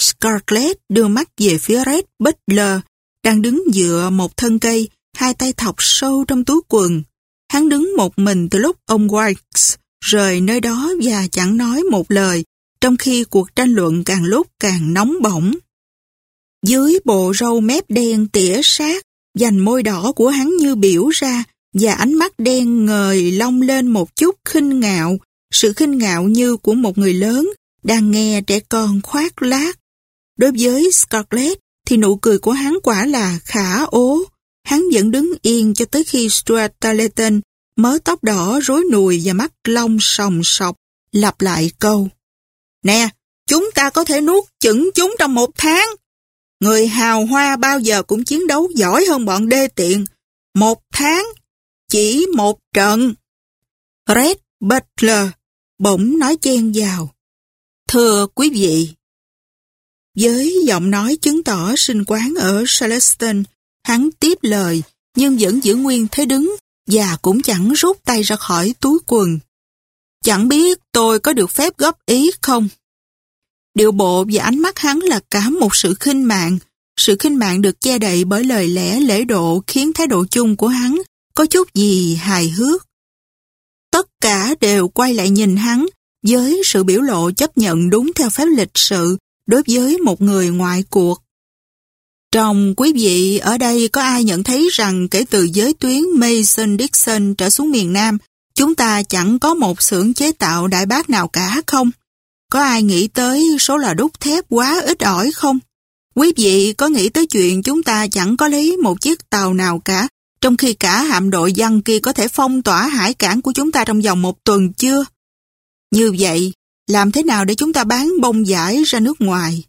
Scarlett đưa mắt về phía Red Butler, đang đứng dựa một thân cây, hai tay thọc sâu trong túi quần. Hắn đứng một mình từ lúc ông White rời nơi đó và chẳng nói một lời, trong khi cuộc tranh luận càng lúc càng nóng bỏng. Dưới bộ râu mép đen tỉa sát, dành môi đỏ của hắn như biểu ra, và ánh mắt đen ngời long lên một chút khinh ngạo, sự khinh ngạo như của một người lớn đang nghe trẻ con khoác lác. Đối với Scarlett thì nụ cười của hắn quả là khả ố. Hắn vẫn đứng yên cho tới khi Stuart Tarleton mớ tóc đỏ rối nùi và mắt long sòng sọc lặp lại câu. Nè, chúng ta có thể nuốt chửng chúng trong một tháng. Người hào hoa bao giờ cũng chiến đấu giỏi hơn bọn đê tiện. Một tháng, chỉ một trận. Red Butler bỗng nói chen vào. Thưa quý vị, với giọng nói chứng tỏ sinh quán ở Charleston, hắn tiếp lời nhưng vẫn giữ nguyên thế đứng và cũng chẳng rút tay ra khỏi túi quần. Chẳng biết tôi có được phép góp ý không? Điệu bộ và ánh mắt hắn là cả một sự khinh mạng. Sự khinh mạng được che đậy bởi lời lẽ lễ độ khiến thái độ chung của hắn có chút gì hài hước. Tất cả đều quay lại nhìn hắn với sự biểu lộ chấp nhận đúng theo phép lịch sự đối với một người ngoại cuộc. Trong quý vị ở đây có ai nhận thấy rằng kể từ giới tuyến Mason-Dixon trở xuống miền Nam, chúng ta chẳng có một xưởng chế tạo đại bác nào cả không? Có ai nghĩ tới số lò đúc thép quá ít ỏi không? Quý vị có nghĩ tới chuyện chúng ta chẳng có lấy một chiếc tàu nào cả, trong khi cả hạm đội dân kia có thể phong tỏa hải cảng của chúng ta trong vòng một tuần chưa? Như vậy, làm thế nào để chúng ta bán bông giải ra nước ngoài?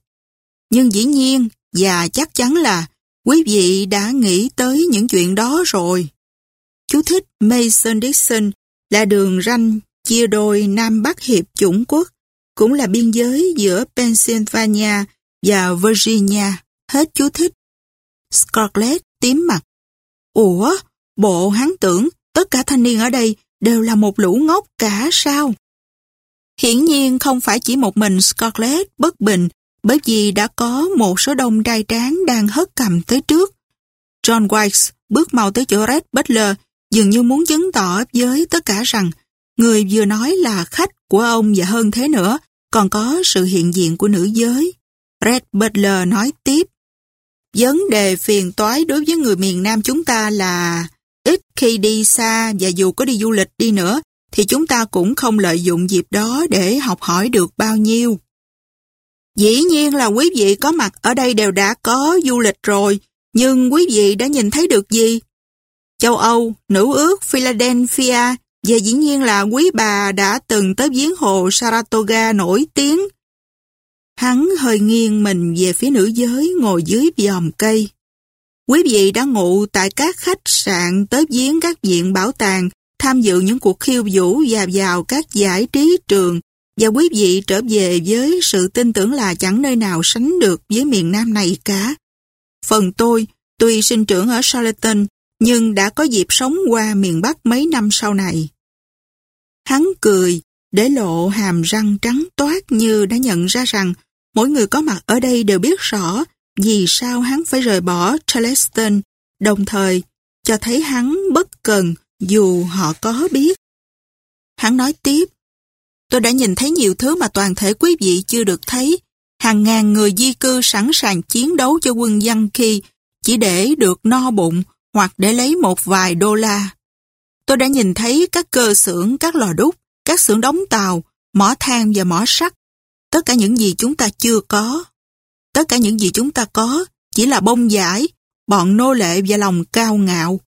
Nhưng dĩ nhiên, và chắc chắn là quý vị đã nghĩ tới những chuyện đó rồi. Chú thích Mason-Dixon là đường ranh chia đôi Nam Bắc Hiệp chủng quốc, cũng là biên giới giữa Pennsylvania và Virginia. Hết chú thích. Scarlett tím mặt. Ủa, bộ hắn tưởng tất cả thanh niên ở đây đều là một lũ ngốc cả sao? Hiển nhiên không phải chỉ một mình Scarlett bất bình, bởi vì đã có một số đông trai tráng đang hất cầm tới trước. John White bước mau tới chỗ Red Butler, dường như muốn chứng tỏ với tất cả rằng người vừa nói là khách của ông và hơn thế nữa, còn có sự hiện diện của nữ giới. Red Butler nói tiếp, Vấn đề phiền toái đối với người miền Nam chúng ta là ít khi đi xa và dù có đi du lịch đi nữa thì chúng ta cũng không lợi dụng dịp đó để học hỏi được bao nhiêu. Dĩ nhiên là quý vị có mặt ở đây đều đã có du lịch rồi, nhưng quý vị đã nhìn thấy được gì? Châu Âu, nữ ước Philadelphia và dĩ nhiên là quý bà đã từng tới giếng hồ Saratoga nổi tiếng. Hắn hơi nghiêng mình về phía nữ giới ngồi dưới vòm cây. Quý vị đã ngủ tại các khách sạn tới giếng các viện bảo tàng, tham dự những cuộc khiêu vũ và vào các giải trí trường và quý vị trở về với sự tin tưởng là chẳng nơi nào sánh được với miền Nam này cả. Phần tôi, tuy sinh trưởng ở Charlotten, nhưng đã có dịp sống qua miền Bắc mấy năm sau này. Hắn cười, để lộ hàm răng trắng toát như đã nhận ra rằng mỗi người có mặt ở đây đều biết rõ vì sao hắn phải rời bỏ Charleston, đồng thời cho thấy hắn bất cần dù họ có biết. Hắn nói tiếp, tôi đã nhìn thấy nhiều thứ mà toàn thể quý vị chưa được thấy. Hàng ngàn người di cư sẵn sàng chiến đấu cho quân dân khi chỉ để được no bụng hoặc để lấy một vài đô la. Tôi đã nhìn thấy các cơ xưởng, các lò đúc, các xưởng đóng tàu, mỏ than và mỏ sắt. Tất cả những gì chúng ta chưa có. Tất cả những gì chúng ta có chỉ là bông giải, bọn nô lệ và lòng cao ngạo.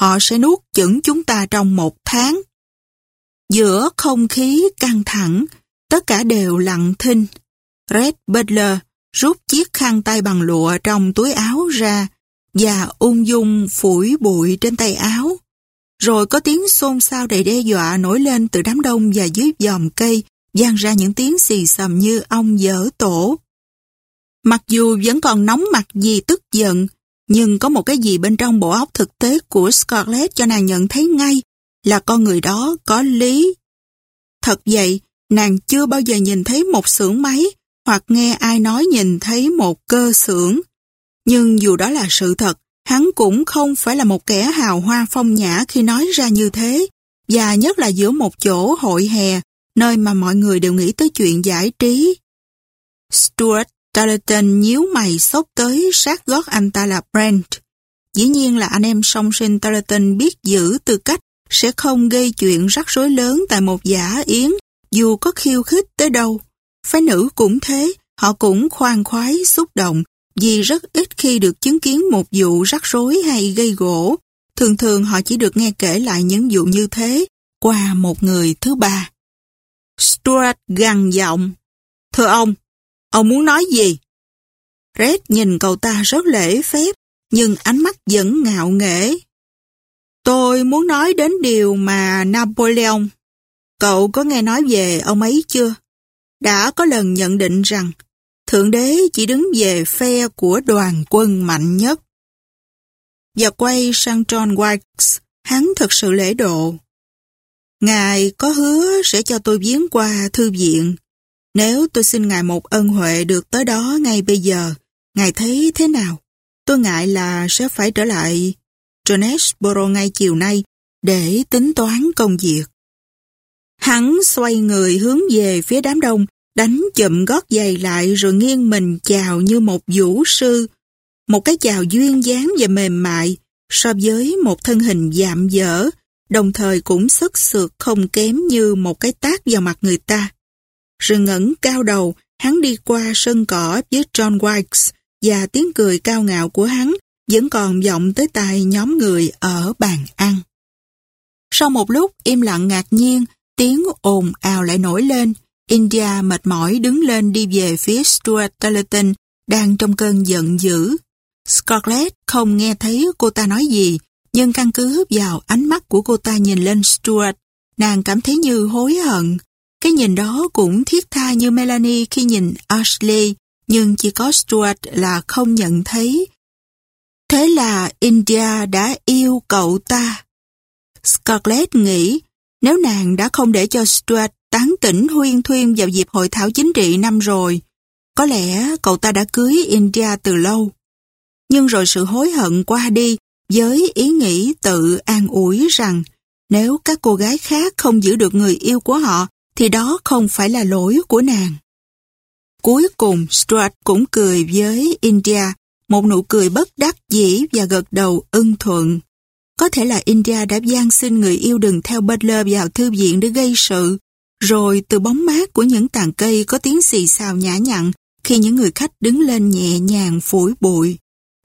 Họ sẽ nuốt chửng chúng ta trong một tháng. Giữa không khí căng thẳng, tất cả đều lặng thinh. Red Butler rút chiếc khăn tay bằng lụa trong túi áo ra và ung dung phủi bụi trên tay áo. Rồi có tiếng xôn xao đầy đe dọa nổi lên từ đám đông và dưới dòm cây, gian ra những tiếng xì xầm như ong dở tổ. Mặc dù vẫn còn nóng mặt vì tức giận, nhưng có một cái gì bên trong bộ óc thực tế của Scarlett cho nàng nhận thấy ngay là con người đó có lý. Thật vậy, nàng chưa bao giờ nhìn thấy một xưởng máy, hoặc nghe ai nói nhìn thấy một cơ xưởng. Nhưng dù đó là sự thật, hắn cũng không phải là một kẻ hào hoa phong nhã khi nói ra như thế, và nhất là giữa một chỗ hội hè, nơi mà mọi người đều nghĩ tới chuyện giải trí. Stuart Tarleton nhíu mày sốc tới sát gót anh ta là Brent. Dĩ nhiên là anh em song sinh Tarleton biết giữ tư cách sẽ không gây chuyện rắc rối lớn tại một giả yến dù có khiêu khích tới đâu. Phái nữ cũng thế, họ cũng khoan khoái, xúc động vì rất ít khi được chứng kiến một vụ rắc rối hay gây gỗ. Thường thường họ chỉ được nghe kể lại những vụ như thế qua một người thứ ba. Stuart gằn giọng. Thưa ông, ông muốn nói gì? Red nhìn cậu ta rất lễ phép, nhưng ánh mắt vẫn ngạo nghễ. Tôi muốn nói đến điều mà Napoleon. Cậu có nghe nói về ông ấy chưa? Đã có lần nhận định rằng Thượng đế chỉ đứng về phe của đoàn quân mạnh nhất. Và quay sang John Wilkes, hắn thật sự lễ độ. Ngài có hứa sẽ cho tôi viếng qua thư viện. Nếu tôi xin Ngài một ân huệ được tới đó ngay bây giờ, Ngài thấy thế nào? Tôi ngại là sẽ phải trở lại Jonesboro ngay chiều nay để tính toán công việc. Hắn xoay người hướng về phía đám đông, đánh chậm gót giày lại rồi nghiêng mình chào như một vũ sư. Một cái chào duyên dáng và mềm mại so với một thân hình dạm dở, đồng thời cũng sức sượt không kém như một cái tác vào mặt người ta rừng ngẩng cao đầu, hắn đi qua sân cỏ với John Wikes và tiếng cười cao ngạo của hắn vẫn còn vọng tới tai nhóm người ở bàn ăn. Sau một lúc im lặng ngạc nhiên, tiếng ồn ào lại nổi lên. India mệt mỏi đứng lên đi về phía Stuart Tarleton đang trong cơn giận dữ. Scarlett không nghe thấy cô ta nói gì, nhưng căn cứ vào ánh mắt của cô ta nhìn lên Stuart, nàng cảm thấy như hối hận. Cái nhìn đó cũng thiết tha như Melanie khi nhìn Ashley, nhưng chỉ có Stuart là không nhận thấy. Thế là India đã yêu cậu ta. Scarlett nghĩ nếu nàng đã không để cho Stuart tán tỉnh huyên thuyên vào dịp hội thảo chính trị năm rồi, có lẽ cậu ta đã cưới India từ lâu. Nhưng rồi sự hối hận qua đi với ý nghĩ tự an ủi rằng nếu các cô gái khác không giữ được người yêu của họ thì đó không phải là lỗi của nàng. Cuối cùng Stuart cũng cười với India, một nụ cười bất đắc dĩ và gật đầu ưng thuận. Có thể là India đã gian xin người yêu đừng theo Butler vào thư viện để gây sự, rồi từ bóng mát của những tàn cây có tiếng xì xào nhã nhặn khi những người khách đứng lên nhẹ nhàng phủi bụi.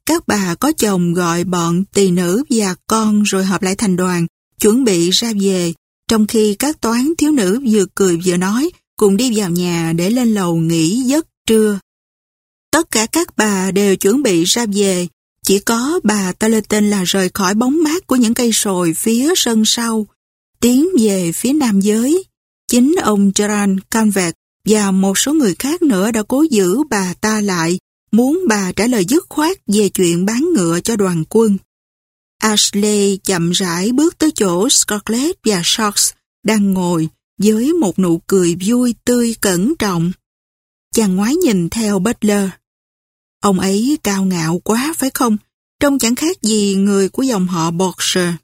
Các bà có chồng gọi bọn tỳ nữ và con rồi hợp lại thành đoàn, chuẩn bị ra về, trong khi các toán thiếu nữ vừa cười vừa nói, cùng đi vào nhà để lên lầu nghỉ giấc trưa. Tất cả các bà đều chuẩn bị ra về, chỉ có bà ta lên tên là rời khỏi bóng mát của những cây sồi phía sân sau, tiến về phía nam giới. Chính ông Gerard Canvet và một số người khác nữa đã cố giữ bà ta lại, muốn bà trả lời dứt khoát về chuyện bán ngựa cho đoàn quân. Ashley chậm rãi bước tới chỗ Scarlett và Sharks đang ngồi với một nụ cười vui tươi cẩn trọng. Chàng ngoái nhìn theo Butler. Ông ấy cao ngạo quá phải không? Trông chẳng khác gì người của dòng họ Berkshire.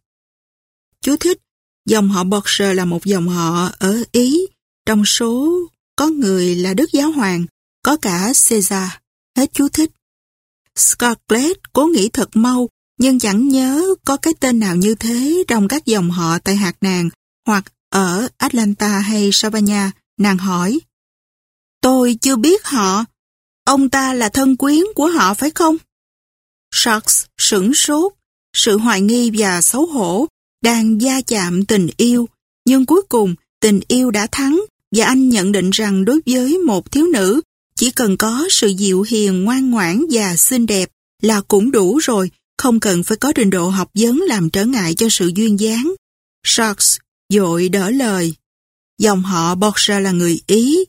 Chú thích, dòng họ Berkshire là một dòng họ ở Ý, trong số có người là Đức Giáo Hoàng, có cả Caesar. Hết chú thích. Scarlett cố nghĩ thật mau, nhưng chẳng nhớ có cái tên nào như thế trong các dòng họ tại hạt nàng hoặc ở Atlanta hay Savannah, nàng hỏi. Tôi chưa biết họ. Ông ta là thân quyến của họ phải không? Sharks sửng sốt, sự hoài nghi và xấu hổ đang gia chạm tình yêu, nhưng cuối cùng tình yêu đã thắng và anh nhận định rằng đối với một thiếu nữ chỉ cần có sự dịu hiền ngoan ngoãn và xinh đẹp là cũng đủ rồi, không cần phải có trình độ học vấn làm trở ngại cho sự duyên dáng. Sharks dội đỡ lời. Dòng họ Borgia là người Ý.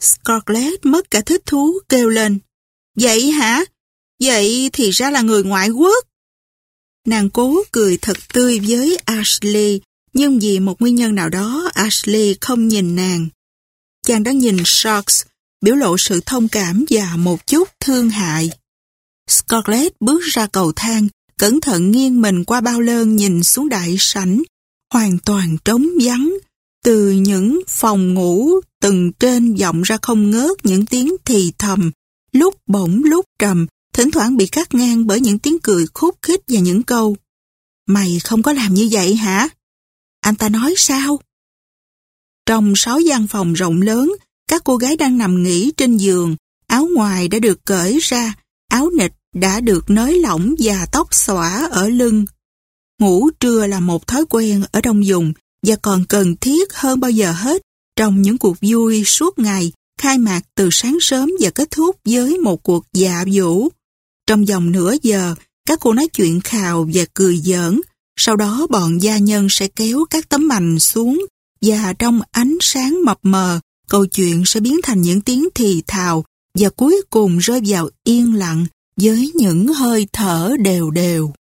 Scarlett mất cả thích thú kêu lên. Vậy hả? Vậy thì ra là người ngoại quốc. Nàng cố cười thật tươi với Ashley, nhưng vì một nguyên nhân nào đó Ashley không nhìn nàng. Chàng đã nhìn Sharks biểu lộ sự thông cảm và một chút thương hại. Scarlett bước ra cầu thang, cẩn thận nghiêng mình qua bao lơn nhìn xuống đại sảnh, hoàn toàn trống vắng. Từ những phòng ngủ từng trên vọng ra không ngớt những tiếng thì thầm, lúc bổng lúc trầm, thỉnh thoảng bị cắt ngang bởi những tiếng cười khúc khích và những câu. Mày không có làm như vậy hả? Anh ta nói sao? Trong sáu gian phòng rộng lớn, các cô gái đang nằm nghỉ trên giường, áo ngoài đã được cởi ra, áo nịch đã được nới lỏng và tóc xõa ở lưng. Ngủ trưa là một thói quen ở đông dùng và còn cần thiết hơn bao giờ hết trong những cuộc vui suốt ngày khai mạc từ sáng sớm và kết thúc với một cuộc dạ vũ. Trong vòng nửa giờ, các cô nói chuyện khào và cười giỡn, sau đó bọn gia nhân sẽ kéo các tấm mành xuống và trong ánh sáng mập mờ, câu chuyện sẽ biến thành những tiếng thì thào và cuối cùng rơi vào yên lặng với những hơi thở đều đều.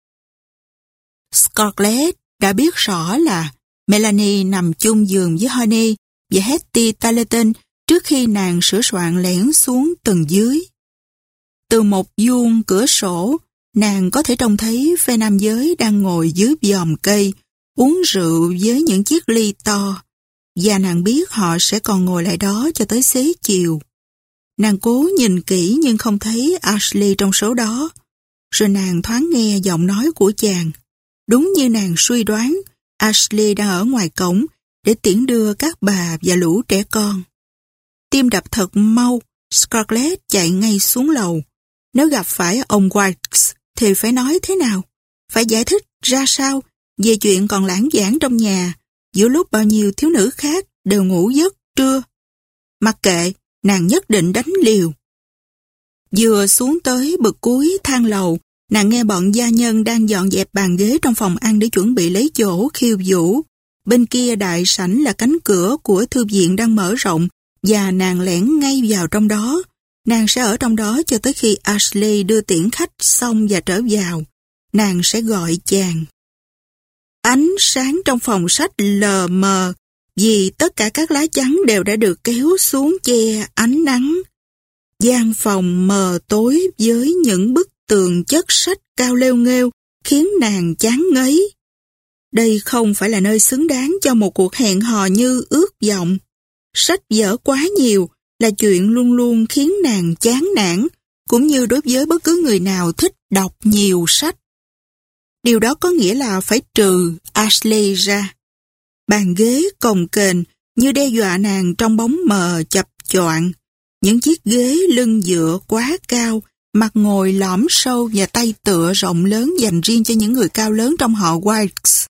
Scarlett đã biết rõ là Melanie nằm chung giường với Honey và Hetty Tarleton trước khi nàng sửa soạn lẻn xuống tầng dưới. Từ một vuông cửa sổ, nàng có thể trông thấy phe nam giới đang ngồi dưới dòm cây, uống rượu với những chiếc ly to, và nàng biết họ sẽ còn ngồi lại đó cho tới xế chiều. Nàng cố nhìn kỹ nhưng không thấy Ashley trong số đó. Rồi nàng thoáng nghe giọng nói của chàng. Đúng như nàng suy đoán, Ashley đang ở ngoài cổng để tiễn đưa các bà và lũ trẻ con. Tim đập thật mau, Scarlett chạy ngay xuống lầu. Nếu gặp phải ông Wilkes thì phải nói thế nào? Phải giải thích ra sao về chuyện còn lãng giảng trong nhà giữa lúc bao nhiêu thiếu nữ khác đều ngủ giấc trưa. Mặc kệ, nàng nhất định đánh liều. Vừa xuống tới bực cuối thang lầu, nàng nghe bọn gia nhân đang dọn dẹp bàn ghế trong phòng ăn để chuẩn bị lấy chỗ khiêu vũ. Bên kia đại sảnh là cánh cửa của thư viện đang mở rộng và nàng lẻn ngay vào trong đó. Nàng sẽ ở trong đó cho tới khi Ashley đưa tiễn khách xong và trở vào. Nàng sẽ gọi chàng. Ánh sáng trong phòng sách lờ mờ vì tất cả các lá chắn đều đã được kéo xuống che ánh nắng. gian phòng mờ tối với những bức tường chất sách cao leo nghêu khiến nàng chán ngấy. Đây không phải là nơi xứng đáng cho một cuộc hẹn hò như ước vọng. Sách vở quá nhiều là chuyện luôn luôn khiến nàng chán nản, cũng như đối với bất cứ người nào thích đọc nhiều sách. Điều đó có nghĩa là phải trừ Ashley ra. Bàn ghế cồng kềnh như đe dọa nàng trong bóng mờ chập choạng. Những chiếc ghế lưng dựa quá cao, mặt ngồi lõm sâu và tay tựa rộng lớn dành riêng cho những người cao lớn trong họ Wilkes.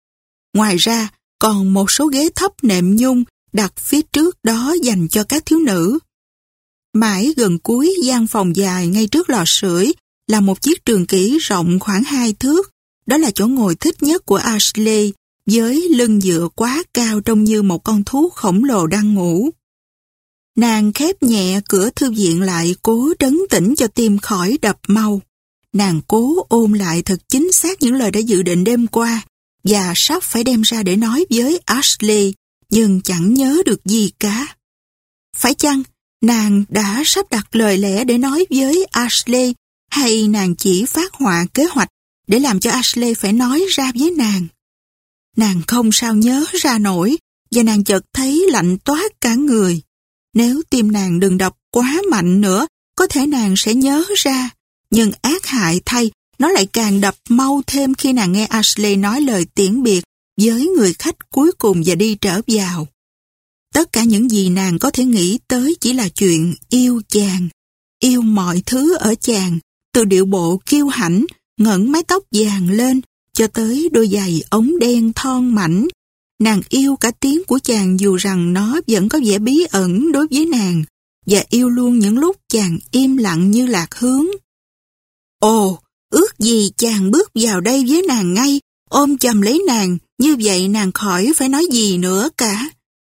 Ngoài ra, còn một số ghế thấp nệm nhung đặt phía trước đó dành cho các thiếu nữ. Mãi gần cuối gian phòng dài ngay trước lò sưởi là một chiếc trường kỷ rộng khoảng hai thước. Đó là chỗ ngồi thích nhất của Ashley với lưng dựa quá cao trông như một con thú khổng lồ đang ngủ. Nàng khép nhẹ cửa thư viện lại, cố trấn tĩnh cho tim khỏi đập mau. Nàng cố ôm lại thật chính xác những lời đã dự định đêm qua và sắp phải đem ra để nói với Ashley, nhưng chẳng nhớ được gì cả. Phải chăng nàng đã sắp đặt lời lẽ để nói với Ashley hay nàng chỉ phát họa kế hoạch để làm cho Ashley phải nói ra với nàng? Nàng không sao nhớ ra nổi và nàng chợt thấy lạnh toát cả người. Nếu tim nàng đừng đập quá mạnh nữa, có thể nàng sẽ nhớ ra. Nhưng ác hại thay, nó lại càng đập mau thêm khi nàng nghe Ashley nói lời tiễn biệt với người khách cuối cùng và đi trở vào. Tất cả những gì nàng có thể nghĩ tới chỉ là chuyện yêu chàng, yêu mọi thứ ở chàng, từ điệu bộ kiêu hãnh, ngẩng mái tóc vàng lên, cho tới đôi giày ống đen thon mảnh. Nàng yêu cả tiếng của chàng dù rằng nó vẫn có vẻ bí ẩn đối với nàng, và yêu luôn những lúc chàng im lặng như lạc hướng. Ồ, ước gì chàng bước vào đây với nàng ngay, ôm chầm lấy nàng, như vậy nàng khỏi phải nói gì nữa cả.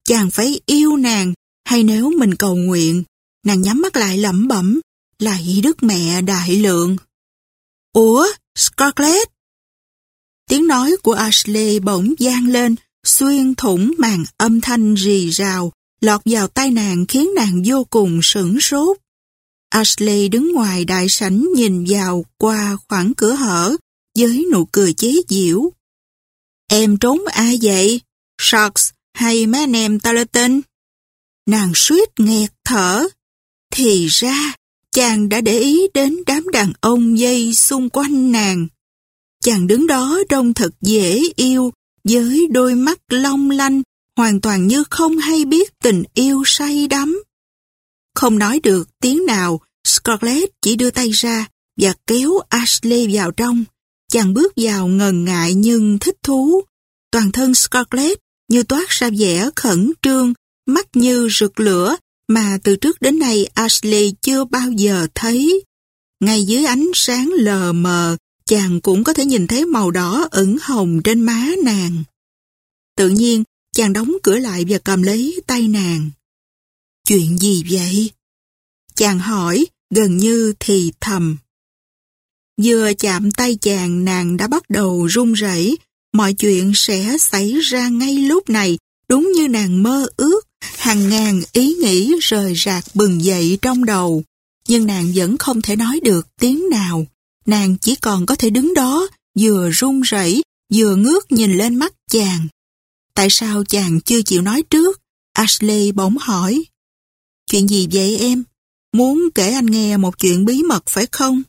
Chàng phải yêu nàng, hay nếu mình cầu nguyện, nàng nhắm mắt lại lẩm bẩm, lạy đức mẹ đại lượng. Ủa, Scarlett? Tiếng nói của Ashley bỗng gian lên, xuyên thủng màn âm thanh rì rào, lọt vào tai nàng khiến nàng vô cùng sửng sốt. Ashley đứng ngoài đại sảnh nhìn vào qua khoảng cửa hở với nụ cười chế giễu. Em trốn ai vậy? Sharks hay mấy anh em Talatin? Nàng suýt nghẹt thở. Thì ra, chàng đã để ý đến đám đàn ông dây xung quanh nàng. Chàng đứng đó trông thật dễ yêu, với đôi mắt long lanh, hoàn toàn như không hay biết tình yêu say đắm. Không nói được tiếng nào, Scarlett chỉ đưa tay ra và kéo Ashley vào trong. Chàng bước vào ngần ngại nhưng thích thú. Toàn thân Scarlett như toát ra vẻ khẩn trương, mắt như rực lửa mà từ trước đến nay Ashley chưa bao giờ thấy. Ngay dưới ánh sáng lờ mờ, chàng cũng có thể nhìn thấy màu đỏ ửng hồng trên má nàng. Tự nhiên, chàng đóng cửa lại và cầm lấy tay nàng. Chuyện gì vậy? Chàng hỏi, gần như thì thầm. Vừa chạm tay chàng nàng đã bắt đầu run rẩy, mọi chuyện sẽ xảy ra ngay lúc này, đúng như nàng mơ ước, hàng ngàn ý nghĩ rời rạc bừng dậy trong đầu. Nhưng nàng vẫn không thể nói được tiếng nào. Nàng chỉ còn có thể đứng đó, vừa run rẩy, vừa ngước nhìn lên mắt chàng. Tại sao chàng chưa chịu nói trước? Ashley bỗng hỏi. Chuyện gì vậy em? Muốn kể anh nghe một chuyện bí mật phải không?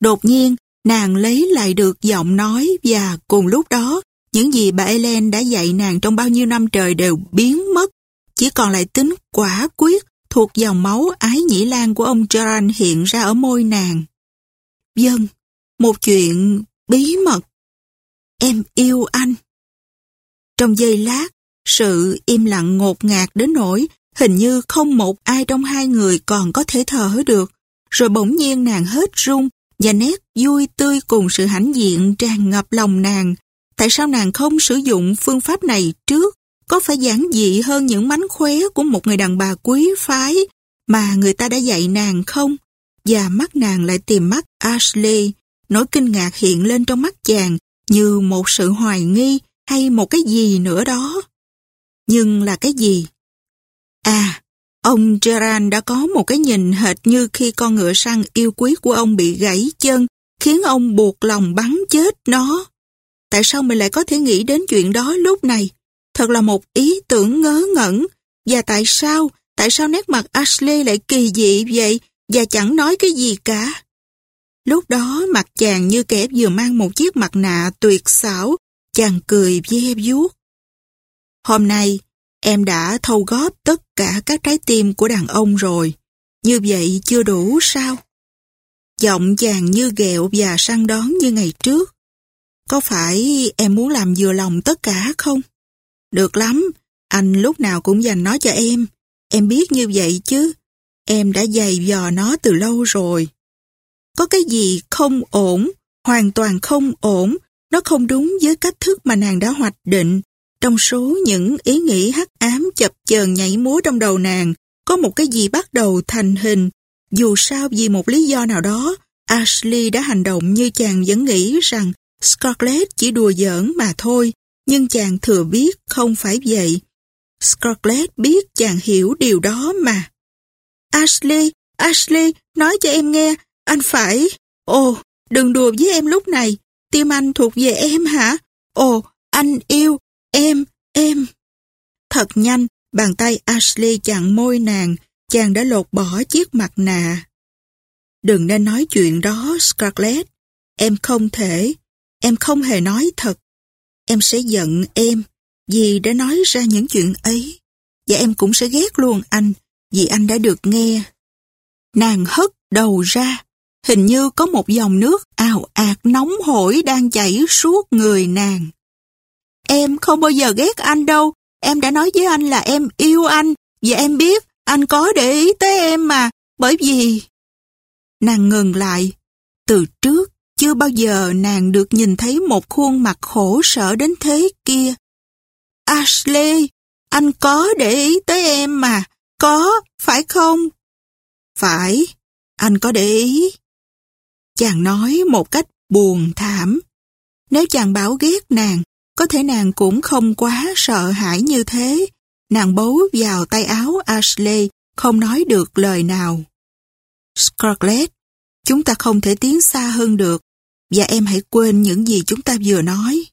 Đột nhiên, nàng lấy lại được giọng nói và cùng lúc đó, những gì bà Ellen đã dạy nàng trong bao nhiêu năm trời đều biến mất. Chỉ còn lại tính quả quyết thuộc dòng máu ái nhĩ lan của ông Gerard hiện ra ở môi nàng. Dân, một chuyện bí mật. Em yêu anh. Trong giây lát, sự im lặng ngột ngạt đến nỗi hình như không một ai trong hai người còn có thể thở được. Rồi bỗng nhiên nàng hết run và nét vui tươi cùng sự hãnh diện tràn ngập lòng nàng. Tại sao nàng không sử dụng phương pháp này trước? Có phải giản dị hơn những mánh khóe của một người đàn bà quý phái mà người ta đã dạy nàng không? Và mắt nàng lại tìm mắt Ashley. Nỗi kinh ngạc hiện lên trong mắt chàng như một sự hoài nghi hay một cái gì nữa đó. Nhưng là cái gì? À, ông Gerard đã có một cái nhìn hệt như khi con ngựa săn yêu quý của ông bị gãy chân, khiến ông buộc lòng bắn chết nó. Tại sao mình lại có thể nghĩ đến chuyện đó lúc này? Thật là một ý tưởng ngớ ngẩn. Và tại sao, tại sao nét mặt Ashley lại kỳ dị vậy và chẳng nói cái gì cả? Lúc đó mặt chàng như kẻ vừa mang một chiếc mặt nạ tuyệt xảo, chàng cười ve vuốt. Hôm nay, em đã thâu góp tất cả các trái tim của đàn ông rồi. Như vậy chưa đủ sao? Giọng chàng như ghẹo và săn đón như ngày trước. Có phải em muốn làm vừa lòng tất cả không? Được lắm, anh lúc nào cũng dành nó cho em. Em biết như vậy chứ. Em đã dày dò nó từ lâu rồi. Có cái gì không ổn, hoàn toàn không ổn, nó không đúng với cách thức mà nàng đã hoạch định. Trong số những ý nghĩ hắc ám chập chờn nhảy múa trong đầu nàng, có một cái gì bắt đầu thành hình. Dù sao vì một lý do nào đó, Ashley đã hành động như chàng vẫn nghĩ rằng Scarlett chỉ đùa giỡn mà thôi, nhưng chàng thừa biết không phải vậy. Scarlett biết chàng hiểu điều đó mà. Ashley, Ashley, nói cho em nghe, anh phải... Ồ, đừng đùa với em lúc này, tim anh thuộc về em hả? Ồ, anh yêu, em, em. Thật nhanh, bàn tay Ashley chặn môi nàng, chàng đã lột bỏ chiếc mặt nạ. Đừng nên nói chuyện đó, Scarlett. Em không thể, em không hề nói thật. Em sẽ giận em vì đã nói ra những chuyện ấy. Và em cũng sẽ ghét luôn anh vì anh đã được nghe. Nàng hất đầu ra, hình như có một dòng nước ào ạt nóng hổi đang chảy suốt người nàng. Em không bao giờ ghét anh đâu, em đã nói với anh là em yêu anh, và em biết anh có để ý tới em mà, bởi vì... Nàng ngừng lại, từ trước chưa bao giờ nàng được nhìn thấy một khuôn mặt khổ sở đến thế kia. Ashley, anh có để ý tới em mà, có, phải không? Phải, anh có để ý. Chàng nói một cách buồn thảm. Nếu chàng bảo ghét nàng, có thể nàng cũng không quá sợ hãi như thế. Nàng bấu vào tay áo Ashley, không nói được lời nào. Scarlett, chúng ta không thể tiến xa hơn được, và em hãy quên những gì chúng ta vừa nói.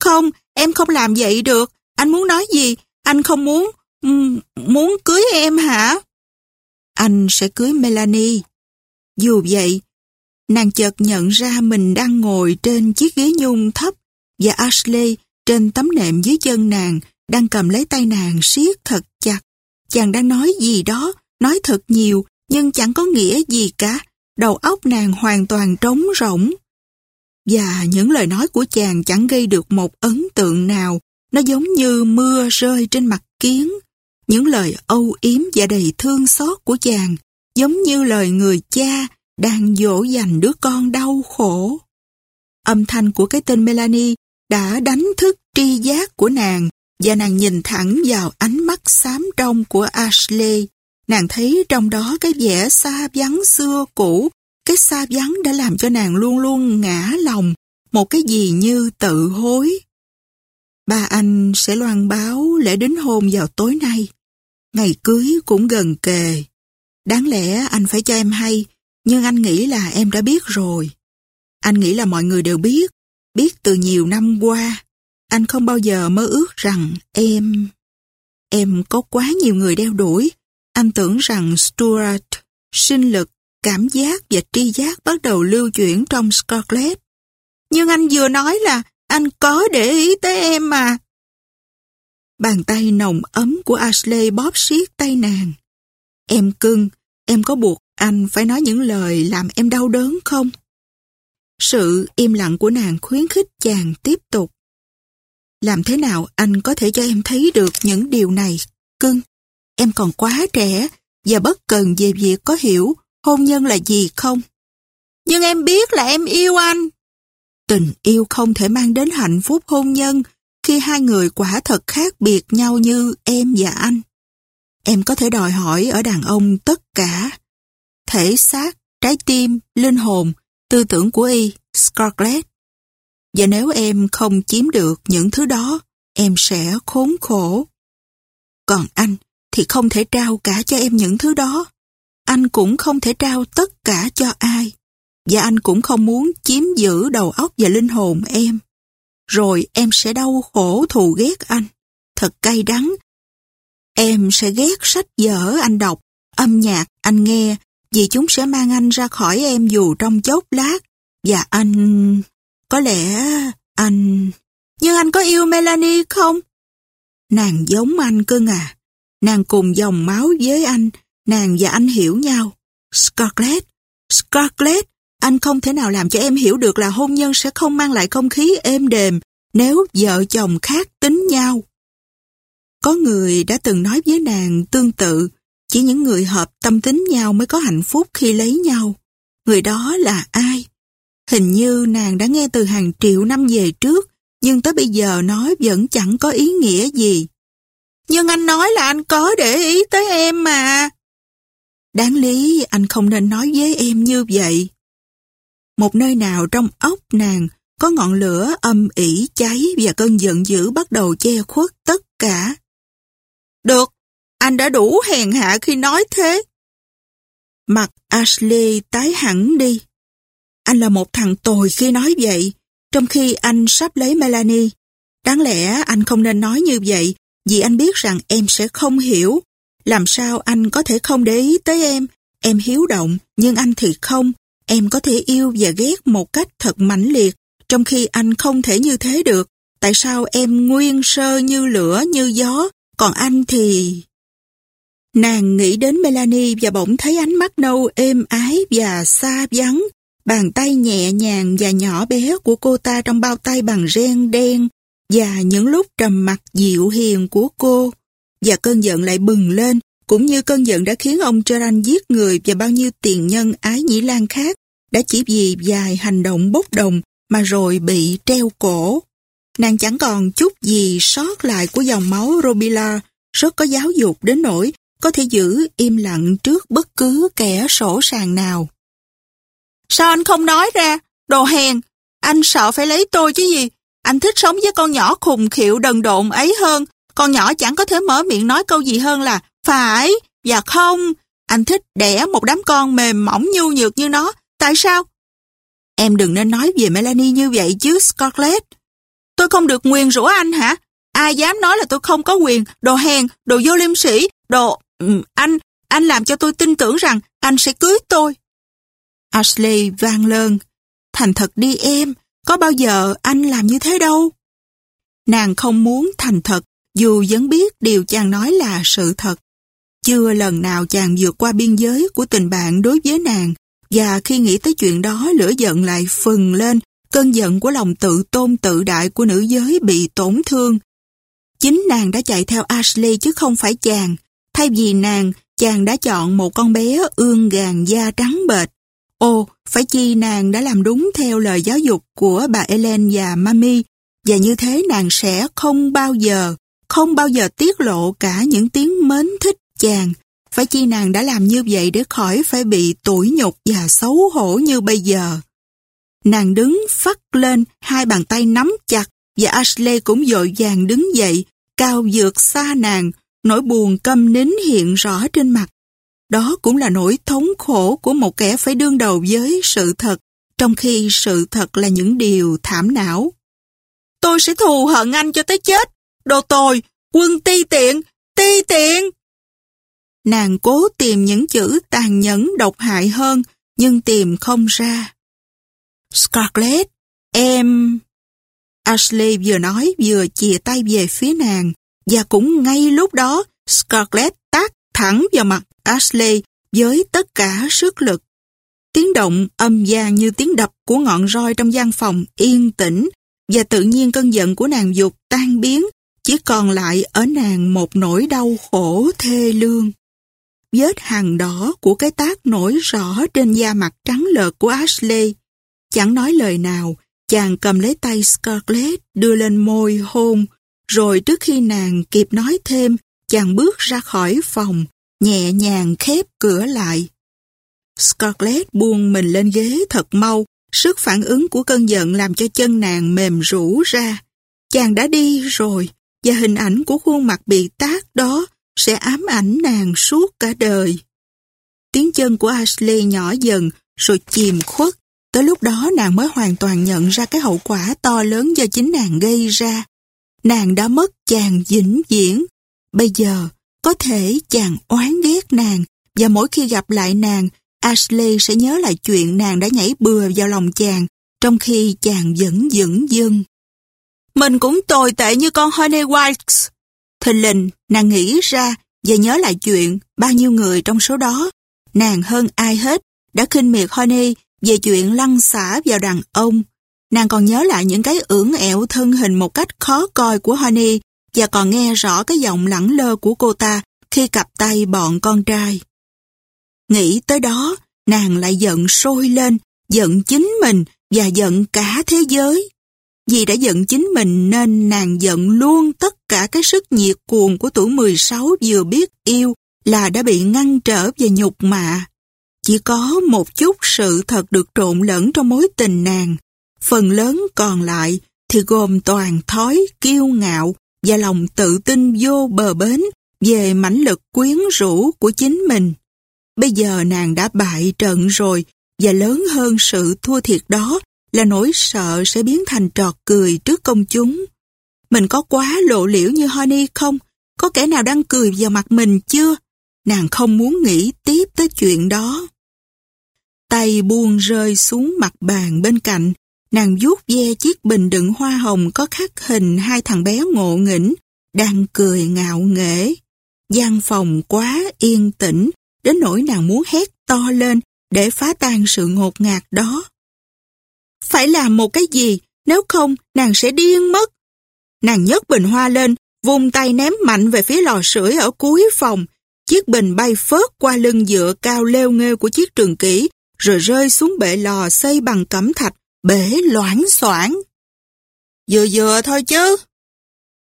Không, em không làm vậy được. Anh muốn nói gì? Anh không muốn muốn cưới em hả? Anh sẽ cưới Melanie. Dù vậy, nàng chợt nhận ra mình đang ngồi trên chiếc ghế nhung thấp và Ashley trên tấm nệm dưới chân nàng đang cầm lấy tay nàng siết thật chặt. Chàng đang nói gì đó, nói thật nhiều, nhưng chẳng có nghĩa gì cả. Đầu óc nàng hoàn toàn trống rỗng. Và những lời nói của chàng chẳng gây được một ấn tượng nào. Nó giống như mưa rơi trên mặt kiến. Những lời âu yếm và đầy thương xót của chàng giống như lời người cha đang dỗ dành đứa con đau khổ. Âm thanh của cái tên Melanie đã đánh thức tri giác của nàng và nàng nhìn thẳng vào ánh mắt xám trong của Ashley. Nàng thấy trong đó cái vẻ xa vắng xưa cũ, cái xa vắng đã làm cho nàng luôn luôn ngã lòng, một cái gì như tự hối. Ba anh sẽ loan báo lễ đính hôn vào tối nay. Ngày cưới cũng gần kề. Đáng lẽ anh phải cho em hay, nhưng anh nghĩ là em đã biết rồi. Anh nghĩ là mọi người đều biết, biết từ nhiều năm qua. Anh không bao giờ mơ ước rằng em... Em có quá nhiều người đeo đuổi. Anh tưởng rằng Stuart, sinh lực, cảm giác và tri giác bắt đầu lưu chuyển trong Scarlett. Nhưng anh vừa nói là anh có để ý tới em mà. Bàn tay nồng ấm của Ashley bóp siết tay nàng. Em cưng, em có buộc anh phải nói những lời làm em đau đớn không? Sự im lặng của nàng khuyến khích chàng tiếp tục. Làm thế nào anh có thể cho em thấy được những điều này, cưng? Em còn quá trẻ và bất cần về việc có hiểu hôn nhân là gì không? Nhưng em biết là em yêu anh. Tình yêu không thể mang đến hạnh phúc hôn nhân khi hai người quả thật khác biệt nhau như em và anh. Em có thể đòi hỏi ở đàn ông tất cả. Thể xác, trái tim, linh hồn, tư tưởng của y, Scarlett. Và nếu em không chiếm được những thứ đó, em sẽ khốn khổ. Còn anh thì không thể trao cả cho em những thứ đó. Anh cũng không thể trao tất cả cho ai. Và anh cũng không muốn chiếm giữ đầu óc và linh hồn em. Rồi em sẽ đau khổ thù ghét anh. Thật cay đắng. Em sẽ ghét sách vở anh đọc, âm nhạc anh nghe, vì chúng sẽ mang anh ra khỏi em dù trong chốc lát. Và anh... Có lẽ anh... Nhưng anh có yêu Melanie không? Nàng giống anh cưng à. Nàng cùng dòng máu với anh. Nàng và anh hiểu nhau. Scarlett, Scarlett, anh không thể nào làm cho em hiểu được là hôn nhân sẽ không mang lại không khí êm đềm nếu vợ chồng khác tính nhau. Có người đã từng nói với nàng tương tự, chỉ những người hợp tâm tính nhau mới có hạnh phúc khi lấy nhau. Người đó là ai? Hình như nàng đã nghe từ hàng triệu năm về trước, nhưng tới bây giờ nói vẫn chẳng có ý nghĩa gì. Nhưng anh nói là anh có để ý tới em mà. Đáng lý anh không nên nói với em như vậy. Một nơi nào trong óc nàng có ngọn lửa âm ỉ cháy và cơn giận dữ bắt đầu che khuất tất cả. Được, anh đã đủ hèn hạ khi nói thế. Mặt Ashley tái hẳn đi. Anh là một thằng tồi khi nói vậy, trong khi anh sắp lấy Melanie. Đáng lẽ anh không nên nói như vậy, vì anh biết rằng em sẽ không hiểu. Làm sao anh có thể không để ý tới em? Em hiếu động, nhưng anh thì không. Em có thể yêu và ghét một cách thật mãnh liệt, trong khi anh không thể như thế được. Tại sao em nguyên sơ như lửa, như gió, còn anh thì... Nàng nghĩ đến Melanie và bỗng thấy ánh mắt nâu êm ái và xa vắng, bàn tay nhẹ nhàng và nhỏ bé của cô ta trong bao tay bằng ren đen và những lúc trầm mặc dịu hiền của cô. Và cơn giận lại bừng lên, cũng như cơn giận đã khiến ông Gerard giết người và bao nhiêu tiền nhân ái nhĩ lan khác, đã chỉ vì vài hành động bốc đồng mà rồi bị treo cổ. Nàng chẳng còn chút gì sót lại của dòng máu Robila, rất có giáo dục đến nỗi có thể giữ im lặng trước bất cứ kẻ sổ sàng nào. Sao anh không nói ra? Đồ hèn! Anh sợ phải lấy tôi chứ gì? Anh thích sống với con nhỏ khùng khiệu đần độn ấy hơn. con nhỏ chẳng có thể mở miệng nói câu gì hơn là phải và không. Anh thích đẻ một đám con mềm mỏng nhu nhược như nó. Tại sao? Em đừng nên nói về Melanie như vậy chứ Scarlett. Tôi không được nguyền rủa anh hả? Ai dám nói là tôi không có quyền, đồ hèn, đồ vô liêm sĩ, đồ... Ừ, anh, anh làm cho tôi tin tưởng rằng anh sẽ cưới tôi. Ashley vang lơn. Thành thật đi em, có bao giờ anh làm như thế đâu. Nàng không muốn thành thật, dù vẫn biết điều chàng nói là sự thật. Chưa lần nào chàng vượt qua biên giới của tình bạn đối với nàng, và khi nghĩ tới chuyện đó lửa giận lại phừng lên, cơn giận của lòng tự tôn tự đại của nữ giới bị tổn thương. Chính nàng đã chạy theo Ashley chứ không phải chàng. Thay vì nàng, chàng đã chọn một con bé ương gàn da trắng bệt Ồ, phải chi nàng đã làm đúng theo lời giáo dục của bà Ellen và Mami, và như thế nàng sẽ không bao giờ, không bao giờ tiết lộ cả những tiếng mến thích chàng. Phải chi nàng đã làm như vậy để khỏi phải bị tủi nhục và xấu hổ như bây giờ. Nàng đứng phắt lên, hai bàn tay nắm chặt, và Ashley cũng dội vàng đứng dậy, cao vượt xa nàng, nỗi buồn câm nín hiện rõ trên mặt. Đó cũng là nỗi thống khổ của một kẻ phải đương đầu với sự thật, trong khi sự thật là những điều thảm não. Tôi sẽ thù hận anh cho tới chết. Đồ tồi, quân ti tiện, ti tiện. Nàng cố tìm những chữ tàn nhẫn độc hại hơn, nhưng tìm không ra. Scarlett, em... Ashley vừa nói vừa chìa tay về phía nàng, và cũng ngay lúc đó Scarlett tác thẳng vào mặt Ashley với tất cả sức lực. Tiếng động âm gian như tiếng đập của ngọn roi trong gian phòng yên tĩnh và tự nhiên cơn giận của nàng dục tan biến chỉ còn lại ở nàng một nỗi đau khổ thê lương. Vết hàng đỏ của cái tác nổi rõ trên da mặt trắng lợt của Ashley. Chẳng nói lời nào, chàng cầm lấy tay Scarlett đưa lên môi hôn, rồi trước khi nàng kịp nói thêm, chàng bước ra khỏi phòng, nhẹ nhàng khép cửa lại. Scarlett buông mình lên ghế thật mau, sức phản ứng của cơn giận làm cho chân nàng mềm rũ ra. Chàng đã đi rồi, và hình ảnh của khuôn mặt bị tác đó sẽ ám ảnh nàng suốt cả đời. Tiếng chân của Ashley nhỏ dần, rồi chìm khuất. Tới lúc đó nàng mới hoàn toàn nhận ra cái hậu quả to lớn do chính nàng gây ra. Nàng đã mất chàng vĩnh viễn. Bây giờ, có thể chàng oán ghét nàng, và mỗi khi gặp lại nàng, Ashley sẽ nhớ lại chuyện nàng đã nhảy bừa vào lòng chàng, trong khi chàng vẫn dững dưng. Mình cũng tồi tệ như con Honey Wilkes. Thình lình, nàng nghĩ ra và nhớ lại chuyện bao nhiêu người trong số đó. Nàng hơn ai hết đã khinh miệt Honey về chuyện lăn xả vào đàn ông. Nàng còn nhớ lại những cái ưỡng ẹo thân hình một cách khó coi của Honey và còn nghe rõ cái giọng lẳng lơ của cô ta khi cặp tay bọn con trai. Nghĩ tới đó, nàng lại giận sôi lên, giận chính mình và giận cả thế giới. Vì đã giận chính mình nên nàng giận luôn tất cả cái sức nhiệt cuồng của tuổi 16 vừa biết yêu là đã bị ngăn trở và nhục mạ. Chỉ có một chút sự thật được trộn lẫn trong mối tình nàng. Phần lớn còn lại thì gồm toàn thói kiêu ngạo và lòng tự tin vô bờ bến về mãnh lực quyến rũ của chính mình. Bây giờ nàng đã bại trận rồi và lớn hơn sự thua thiệt đó là nỗi sợ sẽ biến thành trọt cười trước công chúng. Mình có quá lộ liễu như Honey không? Có kẻ nào đang cười vào mặt mình chưa? Nàng không muốn nghĩ tiếp tới chuyện đó. Tay buông rơi xuống mặt bàn bên cạnh, nàng vuốt ve chiếc bình đựng hoa hồng có khắc hình hai thằng bé ngộ nghĩnh, đang cười ngạo nghễ. gian phòng quá yên tĩnh, đến nỗi nàng muốn hét to lên để phá tan sự ngột ngạt đó. Phải làm một cái gì, nếu không nàng sẽ điên mất. Nàng nhấc bình hoa lên, vùng tay ném mạnh về phía lò sưởi ở cuối phòng. Chiếc bình bay phớt qua lưng dựa cao leo nghêu của chiếc trường kỷ, rồi rơi xuống bệ lò xây bằng cẩm thạch, bể loãng xoảng. Vừa vừa thôi chứ.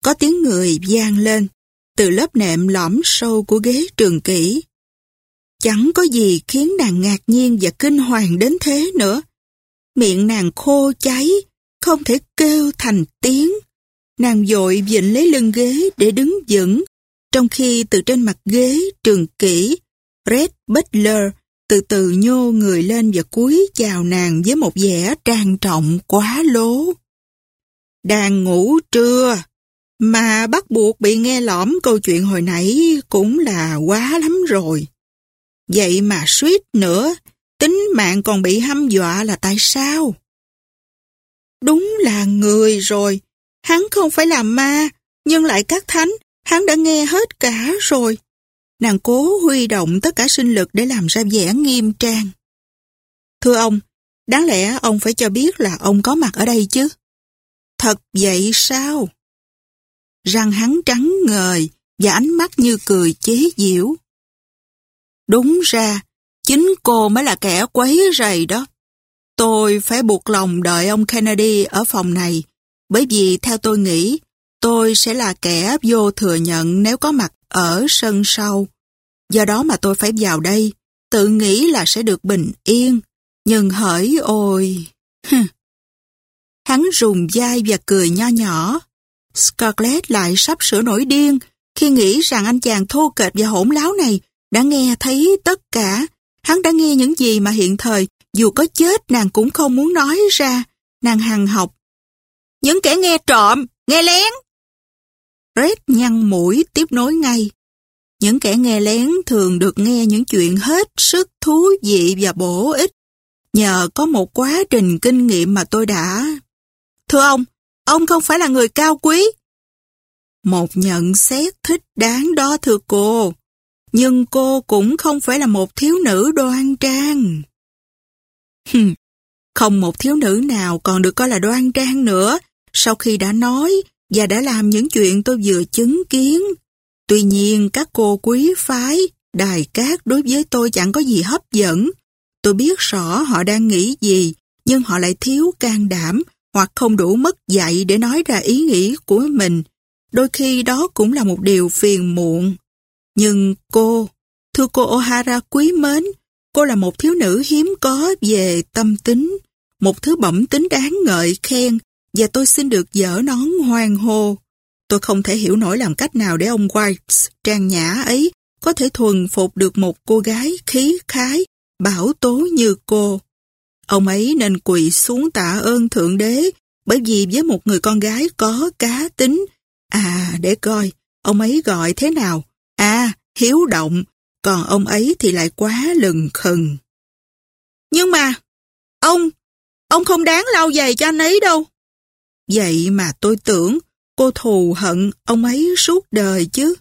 Có tiếng người gian lên, từ lớp nệm lõm sâu của ghế trường kỷ. Chẳng có gì khiến nàng ngạc nhiên và kinh hoàng đến thế nữa. Miệng nàng khô cháy, không thể kêu thành tiếng. nàng dội vịnh lấy lưng ghế để đứng vững, trong khi từ trên mặt ghế trường kỹ, Red Butler từ từ nhô người lên và cúi chào nàng với một vẻ trang trọng quá lố. Đang ngủ trưa, mà bắt buộc bị nghe lõm câu chuyện hồi nãy cũng là quá lắm rồi. Vậy mà suýt nữa, tính mạng còn bị hăm dọa là tại sao? Đúng là người rồi, hắn không phải là ma, nhưng lại các thánh, hắn đã nghe hết cả rồi. Nàng cố huy động tất cả sinh lực để làm ra vẻ nghiêm trang. Thưa ông, đáng lẽ ông phải cho biết là ông có mặt ở đây chứ. Thật vậy sao? Răng hắn trắng ngời và ánh mắt như cười chế giễu. Đúng ra, chính cô mới là kẻ quấy rầy đó. Tôi phải buộc lòng đợi ông Kennedy ở phòng này, bởi vì theo tôi nghĩ, tôi sẽ là kẻ vô thừa nhận nếu có mặt ở sân sau. Do đó mà tôi phải vào đây, tự nghĩ là sẽ được bình yên. Nhưng hỡi ôi... Hắn rùng dai và cười nho nhỏ. Scarlett lại sắp sửa nổi điên khi nghĩ rằng anh chàng thô kệch và hỗn láo này đã nghe thấy tất cả. Hắn đã nghe những gì mà hiện thời dù có chết nàng cũng không muốn nói ra. Nàng hằng học. Những kẻ nghe trộm, nghe lén. Red nhăn mũi tiếp nối ngay. Những kẻ nghe lén thường được nghe những chuyện hết sức thú vị và bổ ích. Nhờ có một quá trình kinh nghiệm mà tôi đã... Thưa ông, ông không phải là người cao quý. Một nhận xét thích đáng đó thưa cô. Nhưng cô cũng không phải là một thiếu nữ đoan trang. không một thiếu nữ nào còn được coi là đoan trang nữa sau khi đã nói và đã làm những chuyện tôi vừa chứng kiến. Tuy nhiên các cô quý phái, đài cát đối với tôi chẳng có gì hấp dẫn. Tôi biết rõ họ đang nghĩ gì, nhưng họ lại thiếu can đảm hoặc không đủ mất dạy để nói ra ý nghĩ của mình. Đôi khi đó cũng là một điều phiền muộn. Nhưng cô, thưa cô O'Hara quý mến, cô là một thiếu nữ hiếm có về tâm tính, một thứ bẩm tính đáng ngợi khen và tôi xin được dở nón hoang hô. Tôi không thể hiểu nổi làm cách nào để ông Wipes trang nhã ấy có thể thuần phục được một cô gái khí khái, bảo tố như cô. Ông ấy nên quỳ xuống tạ ơn Thượng Đế bởi vì với một người con gái có cá tính. À, để coi, ông ấy gọi thế nào? À, hiếu động, còn ông ấy thì lại quá lừng khừng. Nhưng mà, ông, ông không đáng lau giày cho anh ấy đâu. Vậy mà tôi tưởng cô thù hận ông ấy suốt đời chứ.